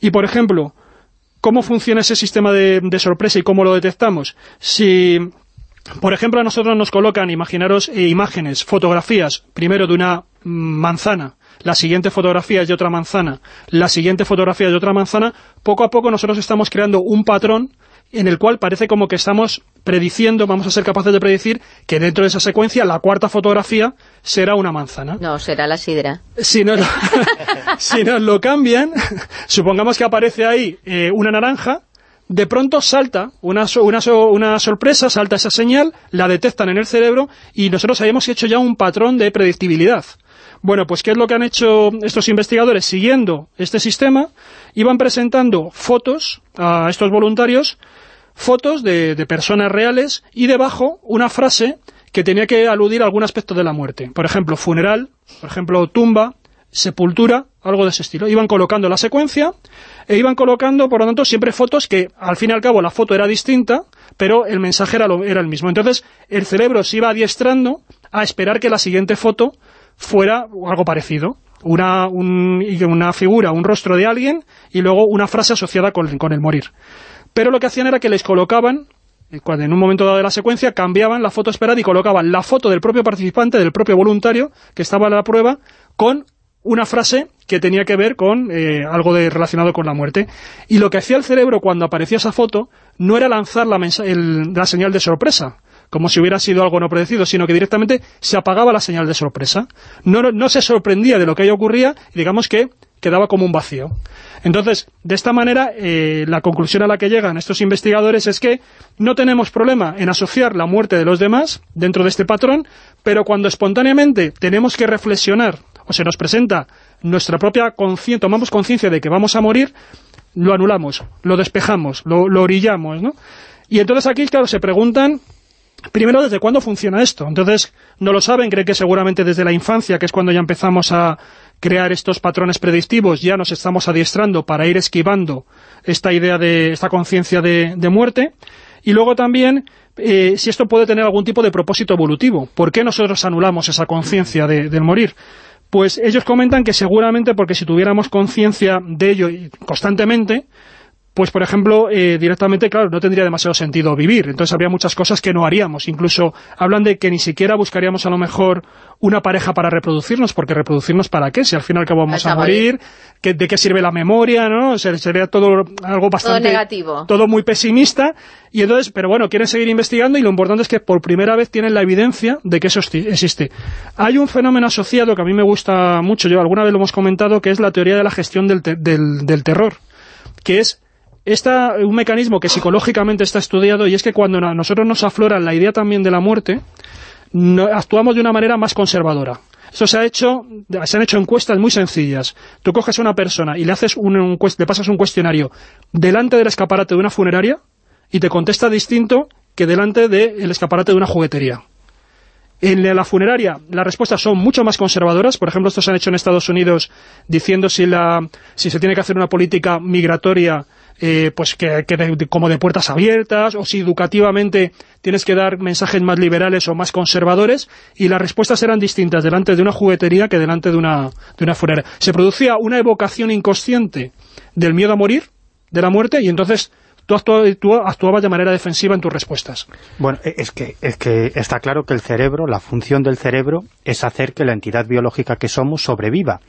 Y, por ejemplo, ¿cómo funciona ese sistema de, sorpresa y cómo lo detectamos? Si, por ejemplo, a nosotros nos colocan, imaginaros, eh, imágenes, fotografías, primero de una manzana, la siguiente fotografía es de otra manzana, la siguiente fotografía es de otra manzana, poco a poco nosotros estamos creando un patrón en el cual parece como que estamos prediciendo, vamos a ser capaces de predecir que dentro de esa secuencia la cuarta fotografía será una manzana. No, será la sidra. Si nos, si nos lo cambian, supongamos que aparece ahí eh, una naranja, de pronto salta una, una, una, sorpresa, salta esa señal, la detectan en el cerebro y nosotros habíamos hecho ya un patrón de predictibilidad. Bueno, pues ¿qué es lo que han hecho estos investigadores? Siguiendo este sistema, iban presentando fotos a estos voluntarios fotos de, personas reales y debajo una frase que tenía que aludir a algún aspecto de la muerte. Por ejemplo, funeral, por ejemplo, tumba, sepultura, algo de ese estilo. Iban colocando la secuencia e iban colocando, por lo tanto, siempre fotos que, al fin y al cabo, la foto era distinta, pero el mensaje era, era el mismo. Entonces, el cerebro se iba adiestrando a esperar que la siguiente foto fuera algo parecido. Una, una figura, un rostro de alguien y luego una frase asociada con el morir pero lo que hacían era que les colocaban, eh, cuando en un momento dado de la secuencia, cambiaban la foto esperada y colocaban la foto del propio participante, del propio voluntario, que estaba en la prueba, con una frase que tenía que ver con eh, algo de, relacionado con la muerte. Y lo que hacía el cerebro cuando aparecía esa foto no era lanzar la, la señal de sorpresa, como si hubiera sido algo no predecido, sino que directamente se apagaba la señal de sorpresa. No, no se sorprendía de lo que ahí ocurría y digamos que quedaba como un vacío. Entonces, de esta manera, eh, la conclusión a la que llegan estos investigadores es que no tenemos problema en asociar la muerte de los demás dentro de este patrón, pero cuando espontáneamente tenemos que reflexionar o se nos presenta nuestra propia conciencia, tomamos conciencia de que vamos a morir, lo anulamos, lo despejamos, lo, lo orillamos, ¿no? Y entonces aquí, claro, se preguntan Primero, ¿desde cuándo funciona esto? Entonces, no lo saben, creen que seguramente desde la infancia, que es cuando ya empezamos a crear estos patrones predictivos, ya nos estamos adiestrando para ir esquivando esta idea de esta conciencia de, muerte. Y luego también, eh, si esto puede tener algún tipo de propósito evolutivo. ¿Por qué nosotros anulamos esa conciencia del morir? Pues ellos comentan que seguramente porque si tuviéramos conciencia de ello constantemente, pues por ejemplo, eh, directamente, claro, no tendría demasiado sentido vivir. Entonces habría muchas cosas que no haríamos. Incluso hablan de que ni siquiera buscaríamos a lo mejor una pareja para reproducirnos, porque reproducirnos para qué, si al final que vamos a morir, ¿de qué sirve la memoria? no Sería todo algo bastante... Todo negativo. Todo muy pesimista. Y entonces, pero bueno, quieren seguir investigando y lo importante es que por primera vez tienen la evidencia de que eso existe. Hay un fenómeno asociado que a mí me gusta mucho, yo alguna vez lo hemos comentado, que es la teoría de la gestión del, del terror, que es esta, un mecanismo que psicológicamente está estudiado y es que cuando a nosotros nos aflora la idea también de la muerte, actuamos de una manera más conservadora. Esto se ha hecho, se han hecho encuestas muy sencillas. Tú coges a una persona y le haces un, le pasas un cuestionario delante del escaparate de una funeraria y te contesta distinto que delante del escaparate de una juguetería. En la funeraria las respuestas son mucho más conservadoras, por ejemplo, esto se han hecho en Estados Unidos diciendo si, la, si se tiene que hacer una política migratoria eh, pues que, como de puertas abiertas, o si educativamente tienes que dar mensajes más liberales o más conservadores, y las respuestas eran distintas delante de una juguetería que delante de una, de una funeraria. Se producía una evocación inconsciente del miedo a morir, de la muerte, y entonces tú, actuabas de manera defensiva en tus respuestas. Bueno, e, es que, es que está claro que el cerebro, la función del cerebro, es hacer que la entidad biológica que somos sobreviva.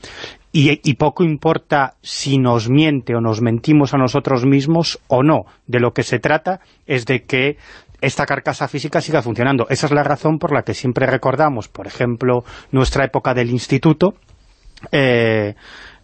Y, y, poco importa si nos miente o nos mentimos a nosotros mismos o no. De lo que se trata es de que esta carcasa física siga funcionando. Esa es la razón por la que siempre recordamos, por ejemplo, nuestra época del instituto, eh,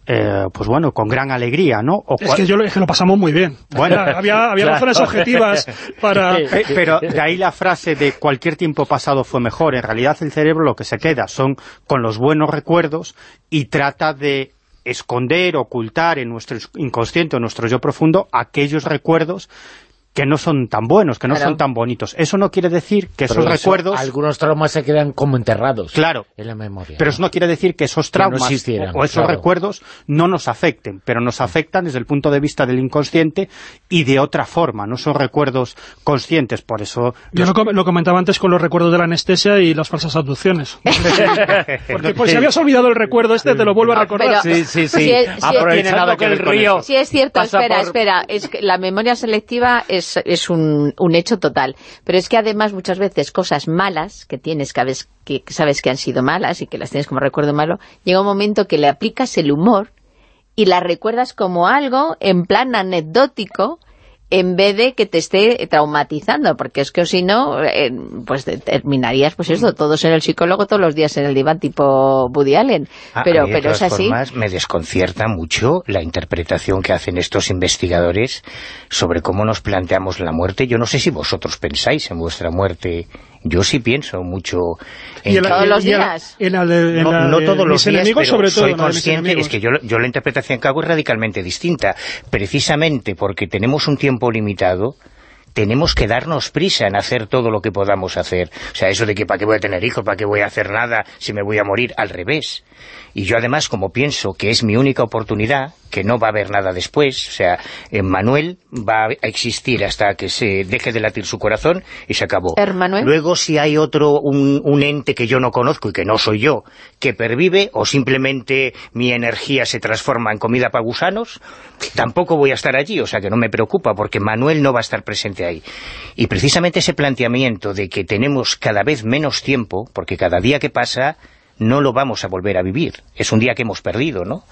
eh, pues bueno, con gran alegría, ¿no? es que yo lo, lo pasamos muy bien. Bueno, había, había razones objetivas para... Pero de ahí la frase de cualquier tiempo pasado fue mejor. En realidad el cerebro lo que se queda son con los buenos recuerdos y trata de esconder, ocultar en nuestro inconsciente, en nuestro yo profundo, aquellos recuerdos que no son tan buenos, que no son tan bonitos. Eso no quiere decir que esos recuerdos... Algunos traumas se quedan como enterrados claro, en la memoria. Pero eso no quiere decir que esos traumas o, esos recuerdos no nos afecten, pero nos afectan desde el punto de vista del inconsciente y de otra forma, no son recuerdos conscientes, por eso... Yo lo, comentaba antes con los recuerdos de la anestesia y las falsas abducciones. Porque pues, si habías olvidado el recuerdo este, te lo vuelvo a recordar. sí, sí, sí. Aprovechando que el río... Sí, es cierto, espera, espera. Es que la memoria selectiva es es, un, hecho total. Pero es que además muchas veces cosas malas que tienes, que, que sabes que han sido malas y que las tienes como recuerdo malo, llega un momento que le aplicas el humor y las recuerdas como algo en plan anecdótico en vez de que te esté traumatizando, porque es que si no, eh, pues terminarías, pues eso, todos en el psicólogo, todos los días en el diván, tipo Woody Allen. Ah, pero, pero es así. Formas, me desconcierta mucho la interpretación que hacen estos investigadores sobre cómo nos planteamos la muerte. Yo no sé si vosotros pensáis en vuestra muerte yo sí pienso mucho en todos los días. no, todos los días, pero sobre todo soy consciente, es que yo, yo la interpretación que hago es radicalmente distinta, precisamente porque tenemos un tiempo limitado, tenemos que darnos prisa en hacer todo lo que podamos hacer. O sea, eso de que para qué voy a tener hijos, para qué voy a hacer nada, si me voy a morir, al revés. Y yo además, como pienso que es mi única oportunidad, que no va a haber nada después, o sea, Manuel va a existir hasta que se deje de latir su corazón y se acabó. Luego si hay otro, un, un, ente que yo no conozco y que no soy yo, que pervive, o simplemente mi energía se transforma en comida para gusanos, tampoco voy a estar allí, o sea que no me preocupa, porque Manuel no va a estar presente ahí. Y precisamente ese planteamiento de que tenemos cada vez menos tiempo, porque cada día que pasa no lo vamos a volver a vivir. Es un día que hemos perdido, ¿no?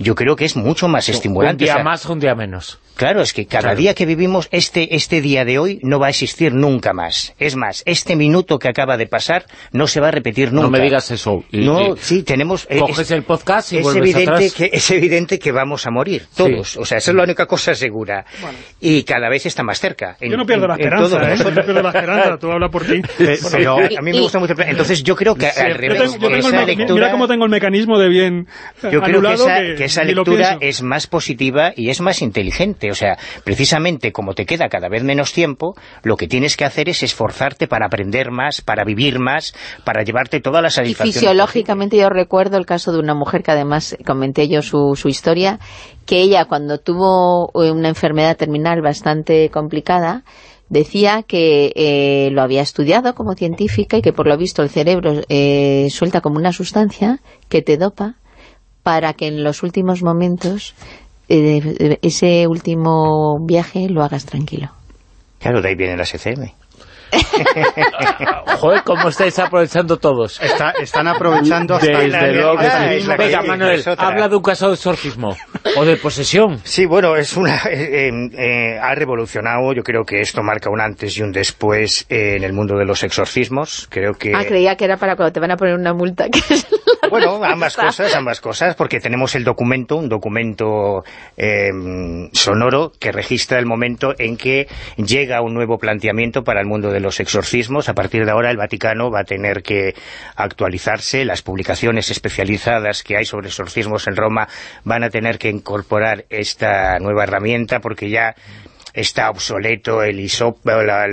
Yo creo que es mucho más estimulante. Un día más, un día menos. Claro, es que cada día que vivimos, este, este día de hoy no va a existir nunca más. Es más, este minuto que acaba de pasar no se va a repetir nunca. No me digas eso. no, sí, tenemos... Eh, Coges el podcast y es evidente Que, es evidente que vamos a morir, todos. O sea, esa es la única cosa segura. Y cada vez está más cerca. yo no pierdo la esperanza, ¿eh? Yo no pierdo la esperanza, tú hablas por ti. Pero a mí me gusta mucho... Entonces yo creo que al revés, esa lectura... Mira cómo tengo el mecanismo de bien Yo creo que esa, que esa lectura es más positiva y es más inteligente. O sea, precisamente como te queda cada vez menos tiempo, lo que tienes que hacer es esforzarte para aprender más, para vivir más, para llevarte todas las satisfacciones. Y fisiológicamente yo recuerdo el caso de una mujer que además comenté yo su, su historia, que ella cuando tuvo una enfermedad terminal bastante complicada, decía que eh, lo había estudiado como científica y que por lo visto el cerebro eh, suelta como una sustancia que te dopa para que en los últimos momentos eh, ese último viaje lo hagas tranquilo. Claro, de ahí viene la SCM. Joder, cómo estáis aprovechando todos. están aprovechando hasta Desde luego Venga, Manuel, habla de un caso de exorcismo o de posesión. Sí, bueno, es una eh, eh, eh, ha revolucionado, yo creo que esto marca un antes y un después en el mundo de los exorcismos. Creo que Ah, creía que era para cuando te van a poner una multa. bueno, ambas cosas, ambas cosas, porque tenemos el documento, un documento sonoro que registra el momento en que llega un nuevo planteamiento para el mundo de los exorcismos. A partir de ahora el Vaticano va a tener que actualizarse, las publicaciones especializadas que hay sobre exorcismos en Roma van a tener que incorporar esta nueva herramienta porque ya está obsoleto el isop, la,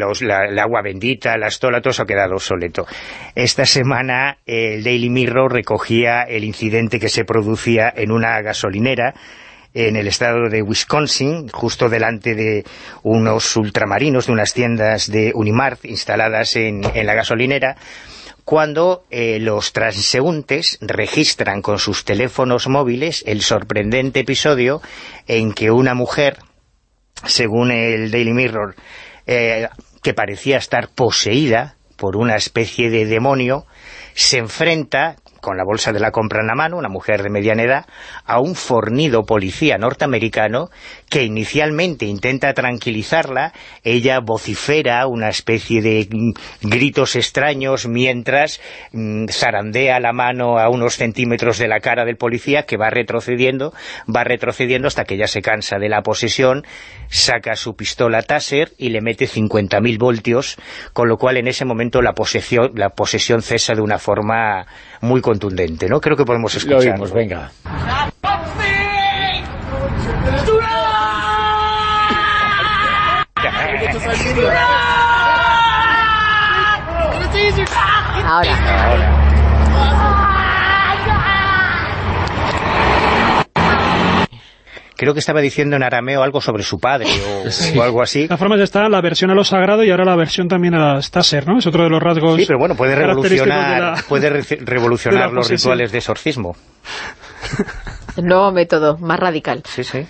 agua bendita, la estola, todo eso ha quedado obsoleto. Esta semana el Daily Mirror recogía el incidente que se producía en una gasolinera en el estado de Wisconsin, justo delante de unos ultramarinos, de unas tiendas de Unimart instaladas en, la gasolinera, cuando eh, los transeúntes registran con sus teléfonos móviles el sorprendente episodio en que una mujer, según el Daily Mirror, eh, que parecía estar poseída por una especie de demonio, se enfrenta con la bolsa de la compra en la mano, una mujer de mediana edad, a un fornido policía norteamericano que inicialmente intenta tranquilizarla, ella vocifera una especie de gritos extraños mientras mm, zarandea la mano a unos centímetros de la cara del policía que va retrocediendo, va retrocediendo hasta que ella se cansa de la posesión, saca su pistola Taser y le mete 50.000 voltios, con lo cual en ese momento la posesión, la posesión cesa de una forma muy contundente, ¿no? Creo que podemos escucharlo. Lo venga. Ahora. Creo que estaba diciendo en arameo algo sobre su padre o, algo así. La forma de está la versión a lo sagrado y ahora la versión también a la Stasser, ¿no? Es otro de los rasgos Sí, pero bueno, puede revolucionar, puede revolucionar los rituales de exorcismo. Nuevo método, más radical. Sí, sí.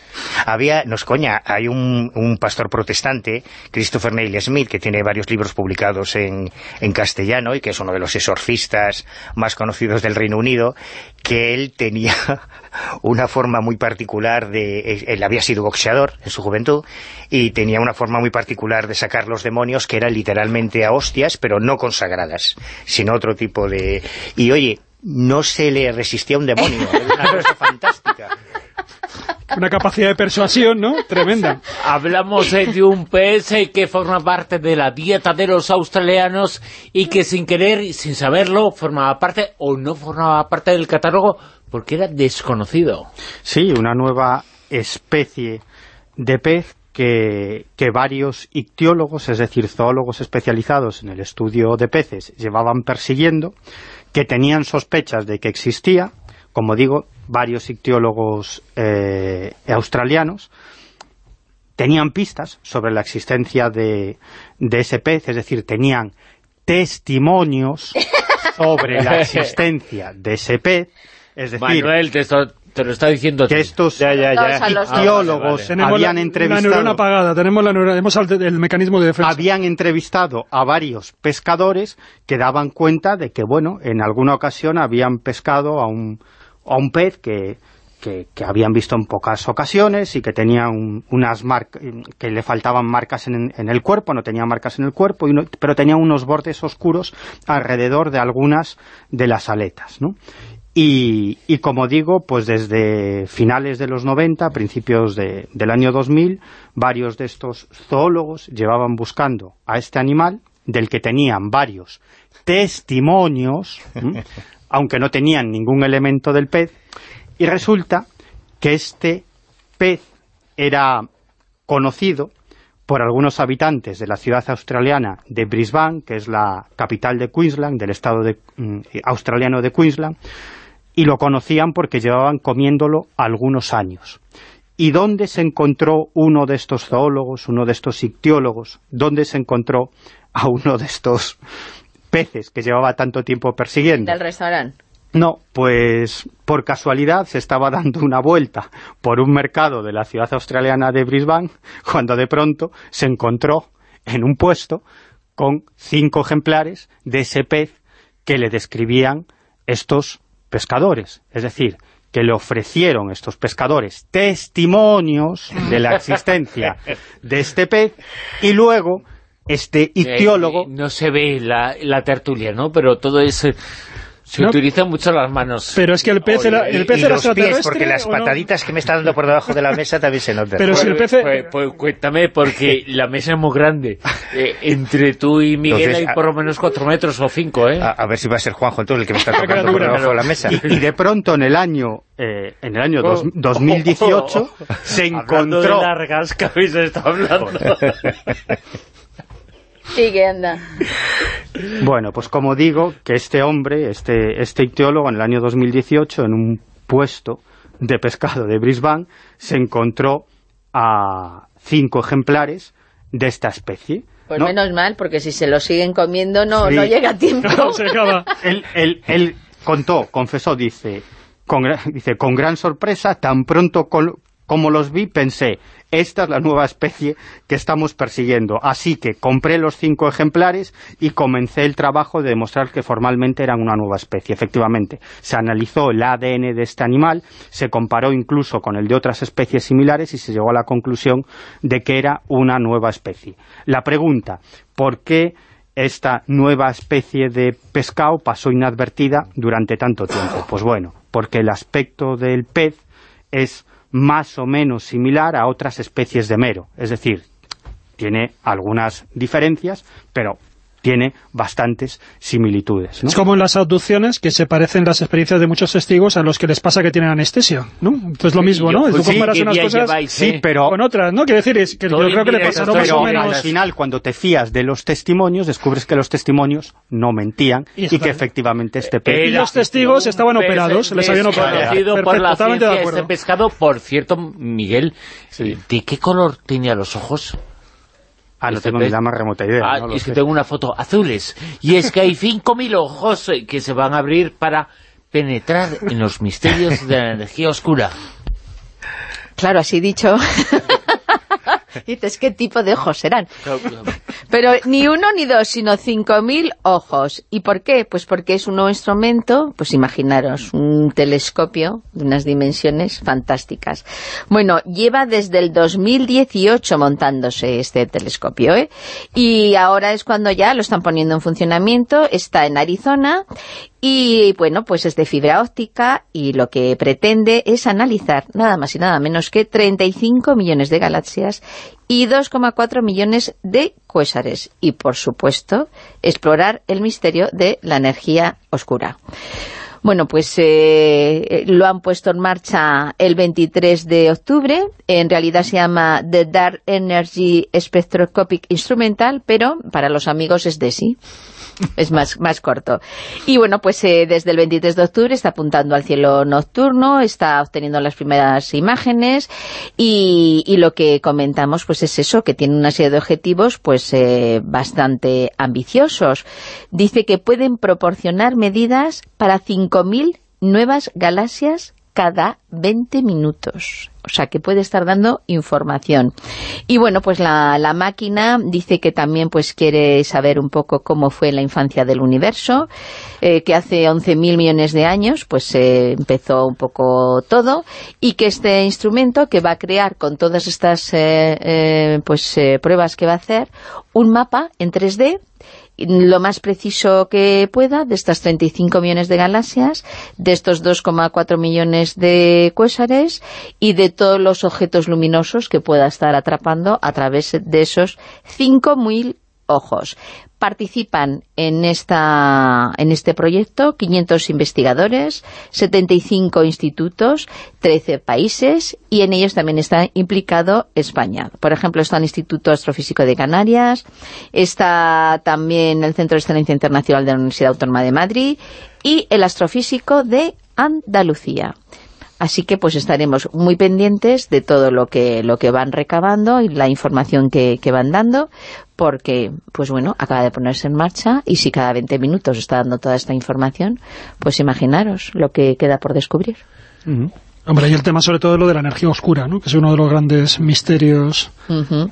Había, nos coña, hay un, pastor protestante, Christopher Neil Smith, que tiene varios libros publicados en, castellano y que es uno de los exorcistas más conocidos del Reino Unido, que él tenía una forma muy particular de... Él había sido boxeador en su juventud y tenía una forma muy particular de sacar los demonios que eran literalmente a hostias, pero no consagradas, sino otro tipo de... Y oye, no se le resistía un demonio, era una cosa fantástica. Una capacidad de persuasión, ¿no? Tremenda. Hablamos de un pez que forma parte de la dieta de los australianos y que sin querer y sin saberlo formaba parte o no formaba parte del catálogo porque era desconocido. Sí, una nueva especie de pez que, que, varios ictiólogos, es decir, zoólogos especializados en el estudio de peces, llevaban persiguiendo que tenían sospechas de que existía, como digo, varios ictiólogos eh, australianos, tenían pistas sobre la existencia de, de ese pez, es decir, tenían testimonios sobre la existencia de ese pez, es decir... Manuel, te lo está diciendo que estos ya, ya. ictiólogos habían la, entrevistado... La neurona apagada, tenemos, la neurona, tenemos el mecanismo de defensa. Habían entrevistado a varios pescadores que daban cuenta de que, bueno, en alguna ocasión habían pescado a un, a un pez que que, habían visto en pocas ocasiones y que tenía unas marcas, que le faltaban marcas en, el cuerpo, no tenía marcas en el cuerpo, pero tenía unos bordes oscuros alrededor de algunas de las aletas, ¿no? Y, como digo, pues desde finales de los 90, principios del año 2000, varios de estos zoólogos llevaban buscando a este animal, del que tenían varios testimonios, aunque no tenían ningún elemento del pez, y resulta que este pez era conocido por algunos habitantes de la ciudad australiana de Brisbane, que es la capital de Queensland, del estado mm, australiano de Queensland, y lo conocían porque llevaban comiéndolo algunos años. ¿Y dónde se encontró uno de estos zoólogos, uno de estos ictiólogos? ¿Dónde se encontró a uno de estos peces que llevaba tanto tiempo persiguiendo? Del restaurante. No, pues por casualidad se estaba dando una vuelta por un mercado de la ciudad australiana de Brisbane cuando de pronto se encontró en un puesto con cinco ejemplares de ese pez que le describían estos pescadores. Es decir, que le ofrecieron estos pescadores testimonios de la existencia de este pez y luego este ictiólogo... Eh, no se ve la, la tertulia, ¿no? Pero todo es se utilizan mucho las manos. Pero es que el pez era, el pez y, los pies, porque las pataditas que me está dando por debajo de la mesa también se notan. Pero si el pez... Pues, pues, cuéntame, porque la mesa es muy grande. Eh, entre tú y Miguel hay por lo menos cuatro metros o cinco, ¿eh? A, ver si va a ser Juanjo entonces el que me está tocando por debajo de la mesa. Y, de pronto en el año eh, en el año 2018 se encontró... Hablando de largas que habéis estado hablando. anda. Bueno, pues como digo, que este hombre, este, este icteólogo, en el año 2018, en un puesto de pescado de Brisbane, se encontró a cinco ejemplares de esta especie. Pues menos mal, porque si se lo siguen comiendo no, no llega a tiempo. él, él, él, contó, confesó, dice con, dice, con gran sorpresa, tan pronto como los vi, pensé, esta es la nueva especie que estamos persiguiendo. Así que compré los cinco ejemplares y comencé el trabajo de demostrar que formalmente eran una nueva especie. Efectivamente, se analizó el ADN de este animal, se comparó incluso con el de otras especies similares y se llegó a la conclusión de que era una nueva especie. La pregunta, ¿por qué esta nueva especie de pescado pasó inadvertida durante tanto tiempo? Pues bueno, porque el aspecto del pez es más o menos similar a otras especies de mero. Es decir, tiene algunas diferencias, pero tiene bastantes similitudes. Es como en las abducciones, que se parecen las experiencias de muchos testigos a los que les pasa que tienen anestesia, ¿no? Entonces lo mismo, ¿no? Tú comparas unas cosas sí, pero, con otras, ¿no? Quiero decir, es que yo creo que le pasa más o menos... al final, cuando te fías de los testimonios, descubres que los testimonios no mentían y, que efectivamente este pez... Y los testigos estaban operados, les habían operado. por la ciencia este pescado, por cierto, Miguel, ¿de qué color tenía los ojos? Ah, no tengo ni la más remota idea. Ah, es que tengo una foto azules. Y es que hay 5.000 ojos eh, que se van a abrir para penetrar en los misterios de la energía oscura. Claro, así dicho. dices, ¿qué tipo de ojos serán? Pero ni uno ni dos, sino 5.000 ojos. ¿Y por qué? Pues porque es un nuevo instrumento, pues imaginaros, un telescopio de unas dimensiones fantásticas. Bueno, lleva desde el 2018 montándose este telescopio, ¿eh? Y ahora es cuando ya lo están poniendo en funcionamiento, está en Arizona y bueno, pues es de fibra óptica y lo que pretende es analizar nada más y nada menos que 35 millones de galaxias y 2,4 millones de cuésares. Y por supuesto, explorar el misterio de la energía oscura. Bueno, pues eh, lo han puesto en marcha el 23 de octubre. En realidad se llama The Dark Energy Spectroscopic Instrumental, pero para los amigos es DESI es más, más corto. Y bueno, pues eh, desde el 23 de octubre está apuntando al cielo nocturno, está obteniendo las primeras imágenes y, lo que comentamos pues es eso, que tiene una serie de objetivos pues eh, bastante ambiciosos. Dice que pueden proporcionar medidas para 5.000 nuevas galaxias cada 20 minutos. O sea, que puede estar dando información. Y bueno, pues la, máquina dice que también pues quiere saber un poco cómo fue la infancia del universo, eh, que hace 11.000 millones de años pues empezó un poco todo, y que este instrumento que va a crear con todas estas eh, eh, pues pruebas que va a hacer, un mapa en 3D lo más preciso que pueda de estas 35 millones de galaxias, de estos 2,4 millones de cuésares y de todos los objetos luminosos que pueda estar atrapando a través de esos 5.000 ojos. Participan en, esta, en este proyecto 500 investigadores, 75 institutos, 13 países y en ellos también está implicado España. Por ejemplo, está el Instituto Astrofísico de Canarias, está también el Centro de Excelencia Internacional de la Universidad Autónoma de Madrid y el Astrofísico de Andalucía. Así que pues estaremos muy pendientes de todo lo que lo que van recabando y la información que, van dando, porque, pues bueno, acaba de ponerse en marcha y si cada 20 minutos está dando toda esta información, pues imaginaros lo que queda por descubrir. Hombre, y el tema sobre todo es lo de la energía oscura, ¿no? que es uno de los grandes misterios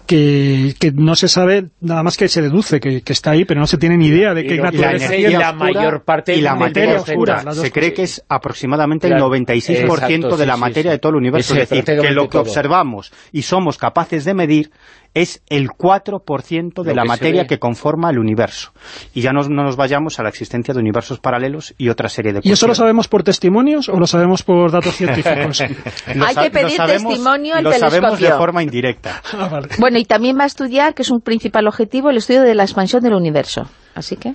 que, no se sabe, nada más que se deduce que, está ahí, pero no se tiene ni idea de qué naturaleza y la mayor parte y la materia oscura. Se cree que es aproximadamente el 96% de la materia de todo el universo. Es decir, que lo que observamos y somos capaces de medir es el 4% de la materia que conforma el universo. Y ya no, nos vayamos a la existencia de universos paralelos y otra serie de cosas. ¿Y eso lo sabemos por testimonios o lo sabemos por datos científicos? Hay que pedir testimonio al lo sabemos de forma indirecta. Ah, bueno, y también va a estudiar, que es un principal objetivo, el estudio de la expansión del universo. Así que...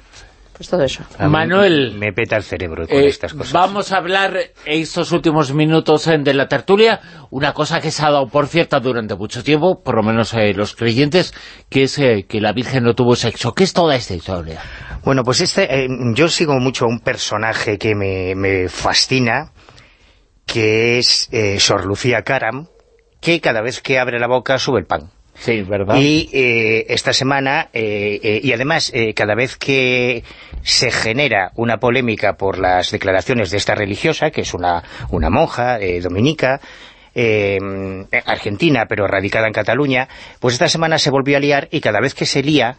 Pues todo eso. Manuel... Me peta el cerebro con eh, estas cosas. Vamos a hablar estos últimos minutos de la tertulia, una cosa que se ha dado por cierta durante mucho tiempo, por lo menos eh, los creyentes, que es eh, que la Virgen no tuvo sexo. ¿Qué es toda esta historia? Bueno, pues este, yo sigo mucho a un personaje que me, me fascina, que es Sor Lucía Caram, que cada vez que abre la boca sube el pan. Sí, ¿verdad? Y eh, esta semana, eh, eh, y además, cada vez que se genera una polémica por las declaraciones de esta religiosa, que es una, una monja dominica, argentina, pero radicada en Cataluña, pues esta semana se volvió a liar y cada vez que se lía,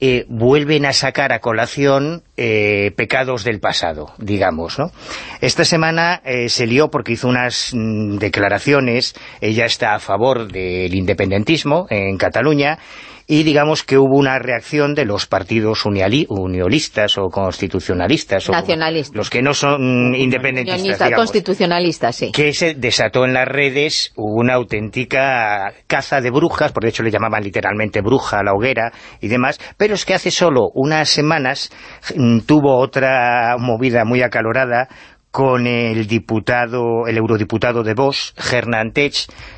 eh, vuelven a sacar a colación eh, pecados del pasado, digamos, ¿no? Esta semana eh, se lió porque hizo unas mm, declaraciones, ella está a favor del independentismo en Cataluña, y digamos que hubo una reacción de los partidos uniolistas o constitucionalistas nacionalistas. los que no son independentistas constitucionalistas sí. que se desató en las redes una auténtica caza de brujas por hecho le llamaban literalmente bruja a la hoguera y demás pero es que hace solo unas semanas mm, tuvo otra movida muy acalorada con el diputado, el eurodiputado de Vox, Hernán Tech,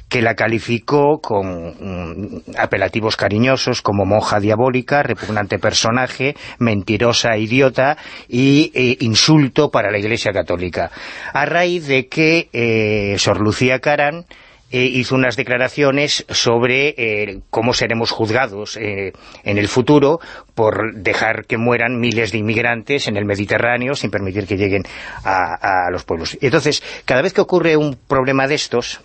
que la calificó con mm, apelativos cariñosos como monja diabólica, repugnante personaje, mentirosa, idiota y e insulto para la Iglesia Católica. A raíz de que eh, Sor Lucía Caran eh, hizo unas declaraciones sobre eh, cómo seremos juzgados eh, en el futuro por dejar que mueran miles de inmigrantes en el Mediterráneo sin permitir que lleguen a, a los pueblos. Entonces, cada vez que ocurre un problema de estos,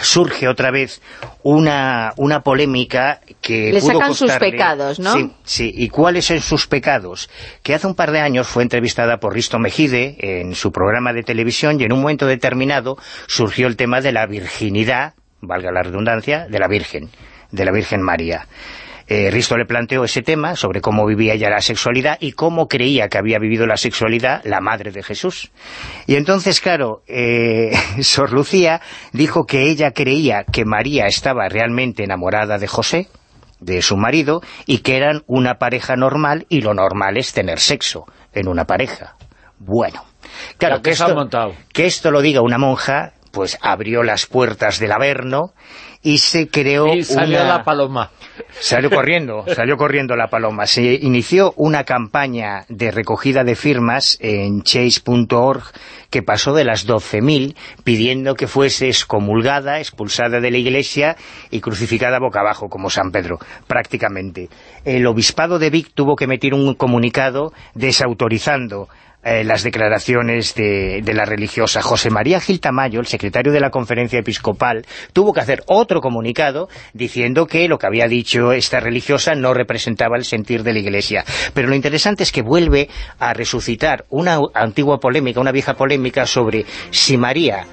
surge otra vez una, una polémica que Le sacan sus pecados, ¿no? Sí, sí, ¿y cuáles son sus pecados? Que hace un par de años fue entrevistada por Risto Mejide en su programa de televisión y en un momento determinado surgió el tema de la virginidad, valga la redundancia, de la Virgen, de la Virgen María eh, Risto le planteó ese tema sobre cómo vivía ella la sexualidad y cómo creía que había vivido la sexualidad la madre de Jesús. Y entonces, claro, eh, Sor Lucía dijo que ella creía que María estaba realmente enamorada de José, de su marido, y que eran una pareja normal, y lo normal es tener sexo en una pareja. Bueno, claro, que esto, que esto lo diga una monja, pues abrió las puertas del Averno y se creó y salió la paloma. Salió corriendo, salió corriendo la paloma. Se inició una campaña de recogida de firmas en chase.org que pasó de las 12.000 pidiendo que fuese excomulgada, expulsada de la iglesia y crucificada boca abajo, como San Pedro, prácticamente. El obispado de Vic tuvo que meter un comunicado desautorizando eh, las declaraciones de, de, la religiosa. José María Gil Tamayo, el secretario de la Conferencia Episcopal, tuvo que hacer otro comunicado diciendo que lo que había dicho esta religiosa no representaba el sentir de la Iglesia. Pero lo interesante es que vuelve a resucitar una antigua polémica, una vieja polémica sobre si María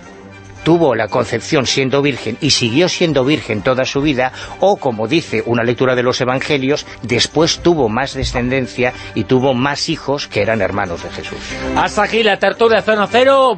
tuvo la concepción siendo virgen y siguió siendo virgen toda su vida, o como dice una lectura de los evangelios, después tuvo más descendencia y tuvo más hijos que eran hermanos de Jesús. Hasta aquí la tertulia Zona Cero.